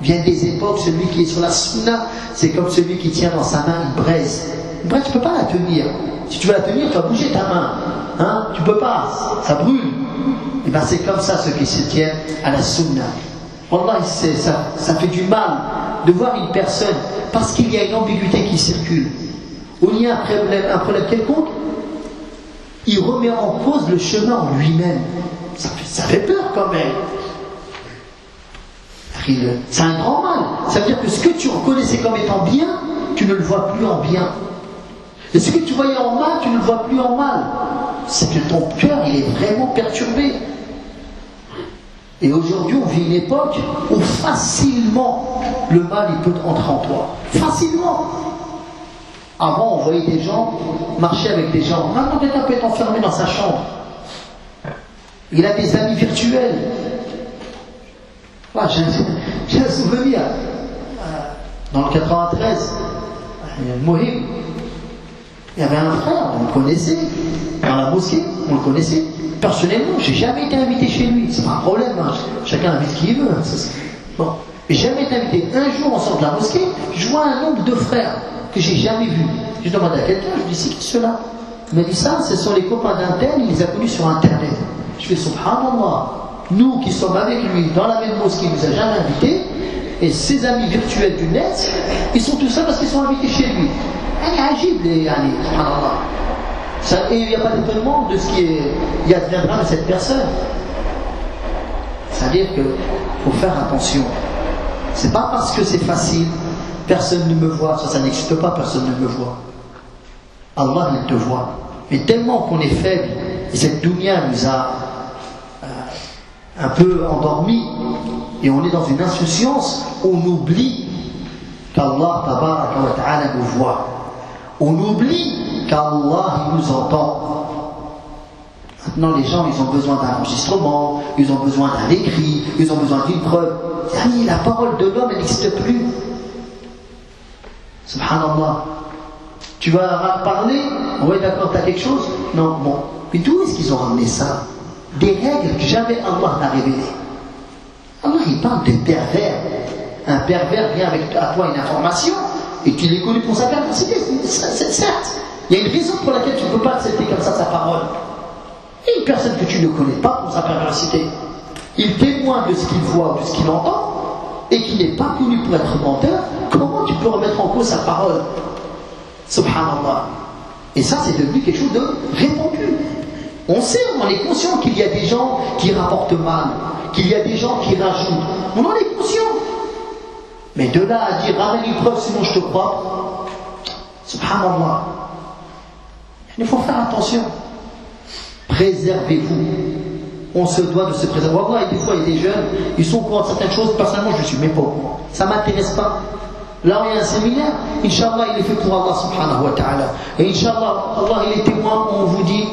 Vient des époques, celui qui est sur la sunna, c'est comme celui qui tient dans sa main une braise. Une braise, tu ne peux pas la tenir. Si tu veux la tenir, tu vas bouger ta main. Hein? Tu peux pas, ça brûle. Et eh bien c'est comme ça ceux qui se tiennent à la sunna. Ça, ça fait du mal de voir une personne, parce qu'il y a une ambiguïté qui circule, ou il y a un problème, un problème quelconque, il remet en cause le chemin en lui-même. Ça fait, ça fait peur quand même. C'est un grand mal. Ça veut dire que ce que tu reconnaissais comme étant bien, tu ne le vois plus en bien. Et ce que tu voyais en mal, tu ne le vois plus en mal. C'est que ton cœur, il est vraiment perturbé. Et aujourd'hui, on vit une époque où facilement le mal il peut entrer en toi. Facilement. Avant, on voyait des gens marcher avec des gens. Maintenant, quelqu'un peut être enfermé dans sa chambre. Il a des amis virtuels. J'ai un souvenir. Euh, dans le 93, il y a Mohim. Il y avait un frère, on le connaissait. Dans la mosquée, on le connaissait. Personnellement, j'ai jamais été invité chez lui. C'est pas un problème. Hein. Chacun invite qui veut. Hein. Mais jamais été invité. Un jour, sort de la mosquée, je vois un nombre de frères que j'ai jamais vus. Je demande à quelqu'un, je lui dis, c'est qui cela Il m'a dit ça, ce sont les copains d'un tel, il les a connus sur Internet. Je fais subhanallah. Nous qui sommes avec lui dans la même mosquée, il nous a jamais invités. Et ses amis virtuels du net, ils sont tous seuls parce qu'ils sont invités chez lui. Elle est agile, les subhanallah et il n'y a pas d'étonnement de ce qui est, y adviendra de cette personne. C'est-à-dire qu'il faut faire attention. C'est pas parce que c'est facile, personne ne me voit, ça, ça n'existe pas, personne ne me voit. Allah, il te voit. Mais tellement qu'on est faible, et cette dunya nous a euh, un peu endormis, et on est dans une insouciance, on oublie qu'Allah nous voit. On oublie qu'Allah nous entend. Maintenant, les gens, ils ont besoin d'un enregistrement, ils ont besoin d'un écrit, ils ont besoin d'une preuve. La parole de l'homme, n'existe plus. Subhanallah. Tu vas parler Oui, d'accord, tu as quelque chose? Non, bon. Mais d'où est-ce qu'ils ont ramené ça? Des règles que jamais Allah n'a révélées. Allah, il parle de pervers. Un pervers vient avec à toi une information et tu les connais pour sa perversité, certes. Il y a une raison pour laquelle tu ne peux pas accepter comme ça sa parole. Une personne que tu ne connais pas pour sa perversité, il témoigne de ce qu'il voit, de ce qu'il entend, et qui n'est pas connu pour être menteur, comment tu peux remettre en cause sa parole? Subhanallah. Et ça, c'est devenu quelque chose de répandu. On sait, on est conscient qu'il y a des gens qui rapportent mal, qu'il y a des gens qui rajoutent. On en est conscient. Mais de là à dire, ramène une preuve, sinon je te crois, subhanallah. Il faut faire attention. Préservez-vous. On se doit de se préserver. et des fois, il y a des jeunes, ils sont au de certaines choses. Personnellement, je suis même pas. Ça ne m'intéresse pas. Là, il y a un séminaire. Inch'Allah, il est fait pour Allah subhanahu wa ta'ala. Et Inch'Allah, Allah, il est témoin. On vous dit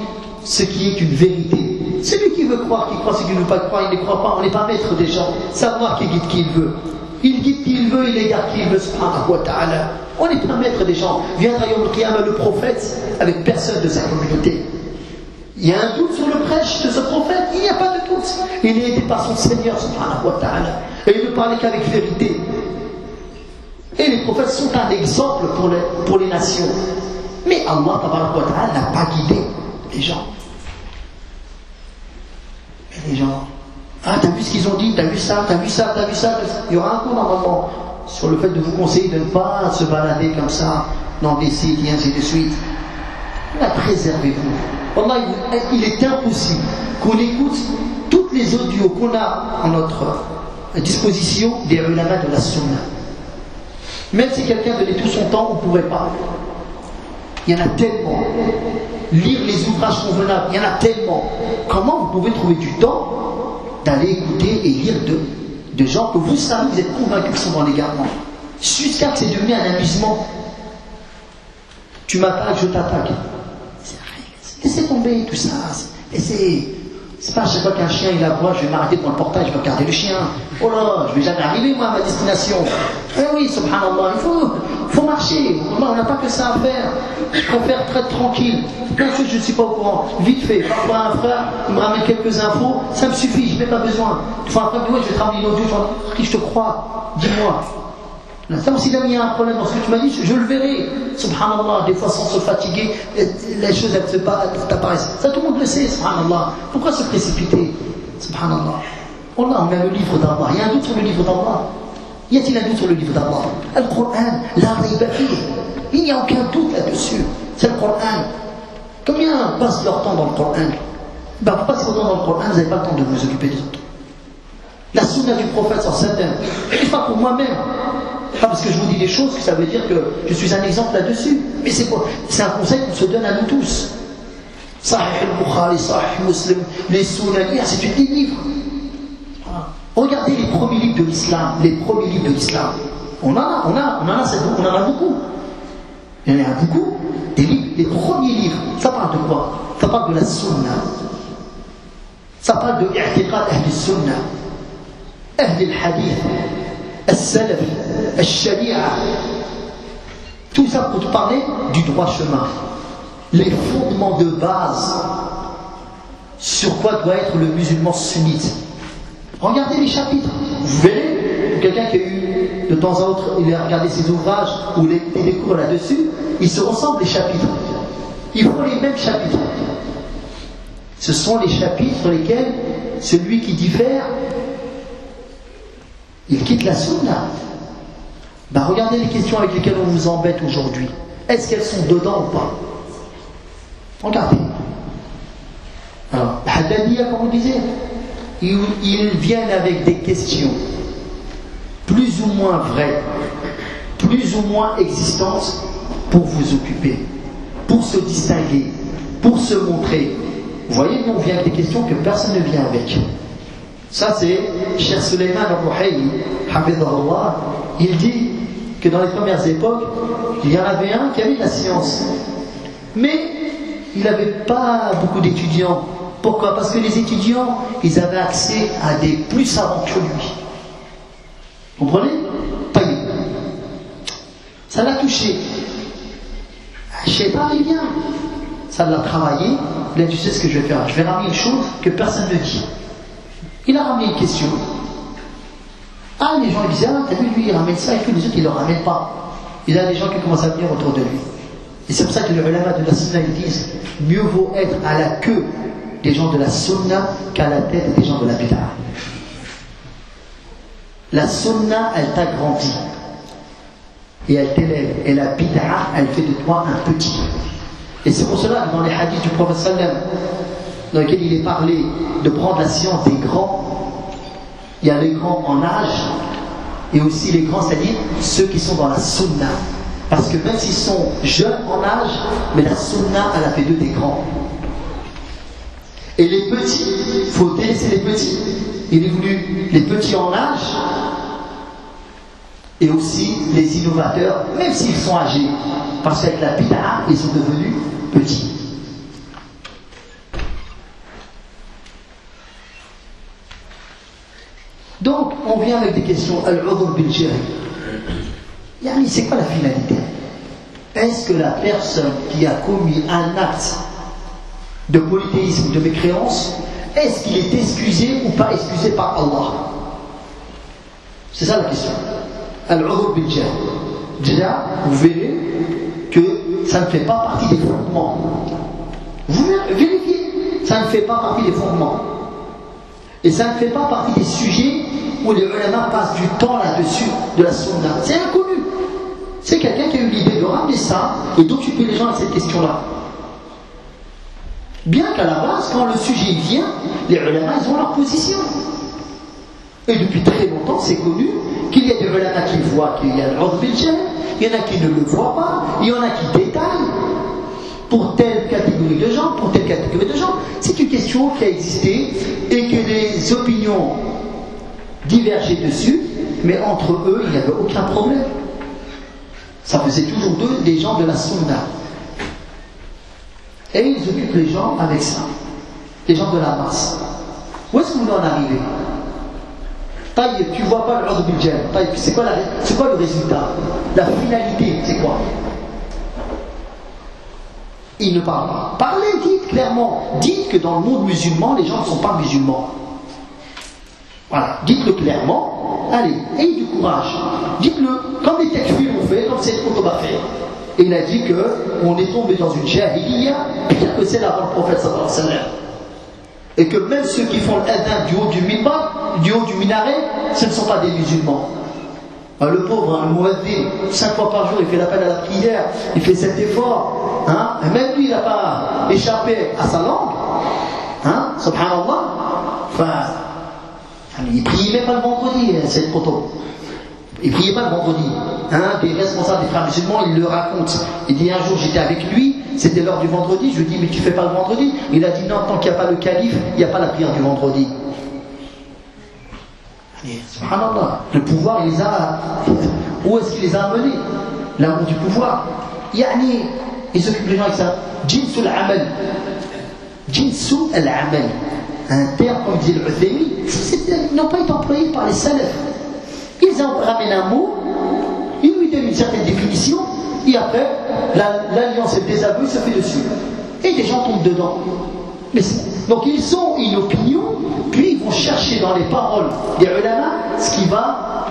ce qui est une vérité. Celui qui veut croire, qui croit, celui qui ne veut pas croire, il ne croit pas. On n'est pas maître des gens. Savoir qui guide qui il veut. Il guide qui il veut, il égare qui il veut, subhanahu wa ta'ala. On n'est pas maître des gens. Viendra Yom Qiyamah le prophète avec personne de sa communauté. Il y a un doute sur le prêche de ce prophète Il n'y a pas de doute. Il est aidé par son Seigneur, subhanahu wa. Et il ne parlait qu'avec vérité. Et les prophètes sont un exemple pour les, pour les nations. Mais Allah n'a pas guidé les gens. Et les gens, ah, t'as vu ce qu'ils ont dit, t'as vu ça, t'as vu ça, t'as vu ça. Il y aura un cours normalement sur le fait de vous conseiller de ne pas se balader comme ça dans des sites et ainsi de suite. La préservez-vous. il est impossible qu'on écoute toutes les audios qu'on a à notre disposition des ulama de la sunna. Même si quelqu'un donnait tout son temps, on ne pourrait pas. Il y en a tellement. Lire les ouvrages convenables, il y en a tellement. Comment vous pouvez trouver du temps d'aller écouter et lire de, gens que vous savez, vous êtes convaincus qu'ils sont dans l'égarement? Jusqu'à que c'est devenu un amusement. Tu m'attaques, je t'attaque. Laissez tomber tout ça. Laissez. C'est pas chaque fois qu'un chien il aboie, je vais m'arrêter devant le portail, je vais regarder le chien. Oh là, je vais jamais arriver moi à ma destination. Eh oui, subhanallah, il faut, faut marcher. On n'a pas que ça à faire. Je préfère être tranquille. Plein de je ne suis pas au courant. Vite fait. Parfois un frère, il me ramène quelques infos, ça me suffit, je n'ai pas besoin. Frère me dit, je vais une audio, qui je te crois, dis-moi. Aussi, il y a un problème dans ce que tu m'as dit, je, le verrai. Subhanallah, des fois sans se fatiguer, les choses elles t'apparaissent. Ça, tout le monde le sait, subhanallah. Pourquoi se précipiter? Subhanallah. On a, a le livre d'Allah. Il y a un doute sur le livre d'Allah. Y a-t-il un doute sur le livre d'Allah? Le Coran, la Il n'y a aucun doute là-dessus. C'est le Coran. Combien passent leur temps dans le Coran ben, Vous passez temps dans le Coran, vous n'avez pas le temps de vous occuper des autres. La sunna du prophète, c'est pas pour moi-même. Parce que je vous dis des choses que ça veut dire que je suis un exemple là-dessus. Mais c'est un conseil qu'on se donne à nous tous. Sahih al-Bukhari, Sahih Muslim, les Sunnah, c'est des livres. Regardez les premiers livres de l'islam, les premiers livres de l'islam. On en a, on a, on en a, on en a beaucoup. Il y en a beaucoup. Des livres, les premiers livres, ça parle de quoi? Ça parle de la sunna. Ça parle de i'tiqad ahl sunna, ahl al-hadith, al-salaf, al-sharia. Tout ça pour parler du droit chemin. Les fondements de base sur quoi doit être le musulman sunnite. Regardez les chapitres. Vous verrez, quelqu'un qui a eu de temps à autre, il a regardé ses ouvrages ou les, les cours là-dessus, ils se ressemblent les chapitres. Ils font les mêmes chapitres. Ce sont les chapitres sur lesquels celui qui diffère, il quitte la sunna. Ben, regardez les questions avec lesquelles on vous embête aujourd'hui. Est-ce qu'elles sont dedans ou pas Regardez. Alors, Haddadiya, comme vous disiez, ils, viennent avec des questions plus ou moins vraies, plus ou moins existantes pour vous occuper, pour se distinguer, pour se montrer. Vous voyez, on vient avec des questions que personne ne vient avec. Ça c'est Cher Suleiman al il dit que dans les premières époques, il y en avait un qui avait de la science. Mais il n'avait pas beaucoup d'étudiants. Pourquoi? Parce que les étudiants, ils avaient accès à des plus savants que lui. Vous comprenez? Pas Ça l'a touché. Je sais pas, il vient. Ça l'a travaillé. Dit, tu sais ce que je vais faire? Je vais ramener une chose que personne ne dit. Il a ramené une question. Ah, les gens ils disaient, ah, t'as vu, lui, il ramène ça, et puis les autres, ils ne le ramènent pas. Il a des gens qui commencent à venir autour de lui. Et c'est pour ça que les ulama de la sunna, ils disent, mieux vaut être à la queue des gens de la sunna qu'à la tête des gens de la bid'a. La sunna, elle t'agrandit et elle t'élève. Et la bid'a, elle fait de toi un petit. Et c'est pour cela que dans les hadiths du prophète sallam, dans lesquels il est parlé de prendre la science des grands, il y a les grands en âge et aussi les grands, c'est-à-dire ceux qui sont dans la sunna. Parce que même s'ils sont jeunes en âge, mais la sunna, elle a fait d'eux des grands. Et les petits, il faut délaisser les petits. Il est voulu les petits en âge et aussi les innovateurs, même s'ils sont âgés. Parce qu'avec la bid'a, ils sont devenus petits. Donc, on vient avec des questions. C'est quoi la finalité? Est-ce que la personne qui a commis un acte de polythéisme, de mécréance, est-ce qu'il est excusé ou pas excusé par Allah? C'est ça la question. Al-Udhr bil Déjà, vous verrez que ça ne fait pas partie des fondements. Vous vérifiez, ça ne fait pas partie des fondements. Et ça ne fait pas partie des sujets où les ulama passent du temps là-dessus, de la sunna. C'est inconnu. C'est quelqu'un qui a eu l'idée de ramener ça et d'occuper les gens à cette question-là. Bien qu'à la base, quand le sujet vient, les ulama, ils ont leur position. Et depuis très longtemps, c'est connu qu'il y a des ulama qui voient qu'il y a le il y en a qui ne le voient pas, il y en a qui détaillent pour telle catégorie de gens, pour telle catégorie de gens. C'est une question qui a existé et que les opinions divergeaient dessus, mais entre eux, il n'y avait aucun problème. Ça faisait toujours d'eux des gens de la sunna. Et ils occupent les gens avec ça. Les gens de la masse. Où est-ce que vous en arrivez? Taïe, tu vois pas le budget. C'est quoi, quoi le résultat? La finalité, c'est quoi? Il ne parle pas. Parlez, dites clairement. Dites que dans le monde musulman, les gens ne sont pas musulmans. Voilà, dites-le clairement. Allez, ayez du courage. Dites-le comme les takfirs ont fait, comme cette photo va faire. Et il a dit qu'on est tombé dans une jahiliya pire que celle avant le prophète sallallahu alayhi wa sallam. Et que même ceux qui font l'adhan du haut du minbar, du haut du minaret, ce ne sont pas des musulmans. Ben, le pauvre, hein, le muaddin, cinq fois par jour, il fait l'appel à la prière, il fait cet effort. Hein, et même lui, il n'a pas échappé à sa langue. Hein, subhanallah. Enfin, il priait même pas le vendredi, hein, cette photo. Il priait pas le vendredi. Un des responsables des frères musulmans, il le raconte. Il dit un jour j'étais avec lui, c'était l'heure du vendredi, je lui dis mais tu fais pas le vendredi Il a dit non, tant qu'il n'y a pas le calife, il n'y a pas la prière du vendredi. Subhanallah, le pouvoir les a. Où est-ce qu'il les a amenés? L'amour du pouvoir. Yani, ils s'occupent les gens avec ça. Jinsul amal. Jinsul al-amal. Un terme, comme dit le n'ont pas été employés par les salafs. Ils en ramènent un mot, ils lui donnent une certaine définition, et après, l'alliance et le désaveu se fait dessus. Et des gens tombent dedans. donc ils ont une opinion, ils vont chercher dans les paroles des ulama ce qui va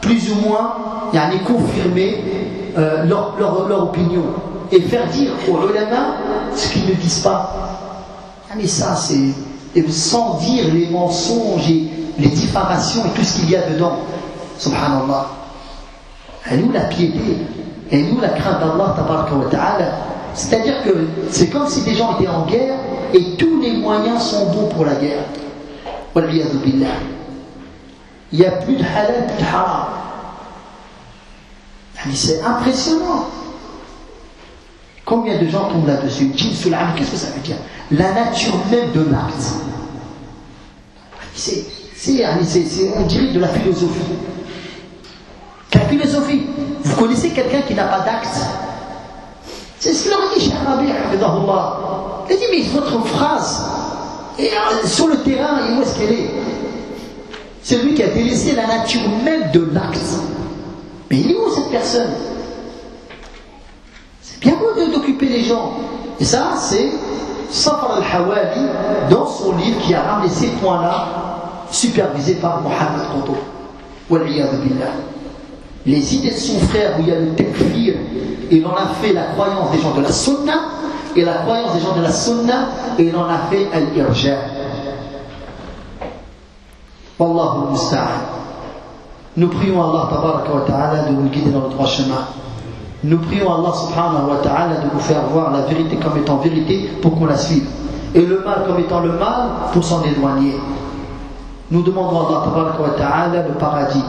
plus ou moins yani, confirmer euh, leur, opinion et faire dire aux ulama ce qu'ils ne disent pas. Ah, mais ça, c'est sans dire les mensonges et les diffamations et tout ce qu'il y a dedans. Subhanallah. Et nous, la piété, et nous, la crainte d'Allah, c'est-à-dire que c'est comme si des gens étaient en guerre et tous les moyens sont bons pour la guerre. Il n'y a plus de halal, plus de haram. C'est impressionnant. Combien de gens tombent là-dessus? Qu'est-ce que ça veut dire? La nature même de l'acte. C'est, on dirait de la philosophie. La philosophie. Vous connaissez quelqu'un qui n'a pas d'acte? C'est ce qu'il a dit, Cheikh Rabi, Il dit, mais votre phrase, et euh, sur le terrain, où est-ce qu'elle est? C'est lui qui a délaissé la nature même de l'acte. Mais il est où cette personne? C'est bien beau d'occuper les gens. Et ça, c'est Safar al-Hawali dans son livre qui a ramené ces points-là, supervisé par Mohamed Koto. les idées de son frère où il y a le takfir, il en a fait la croyance des gens de la sunna, et la croyance des gens de la sunna, et il en a fait al-irja. Wallahu. Nous prions Allah ta'ala de nous guider dans le droit chemin. Nous prions Allah subhanahu wa ta'ala de nous faire voir la vérité comme étant vérité pour qu'on la suive. Et le mal comme étant le mal pour s'en éloigner. Nous demandons à Allah ta'ala le paradis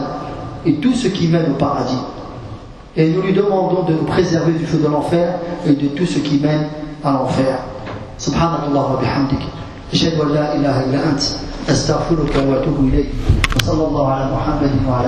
et tout ce qui mène au paradis. Et nous lui demandons de nous préserver du feu de l'enfer et de tout ce qui mène à l'enfer. سبحانك اللهم وبحمدك أشهد أن لا إله إلا أنت أستغفرك وأتوب إليك وصلى الله على محمد وعلى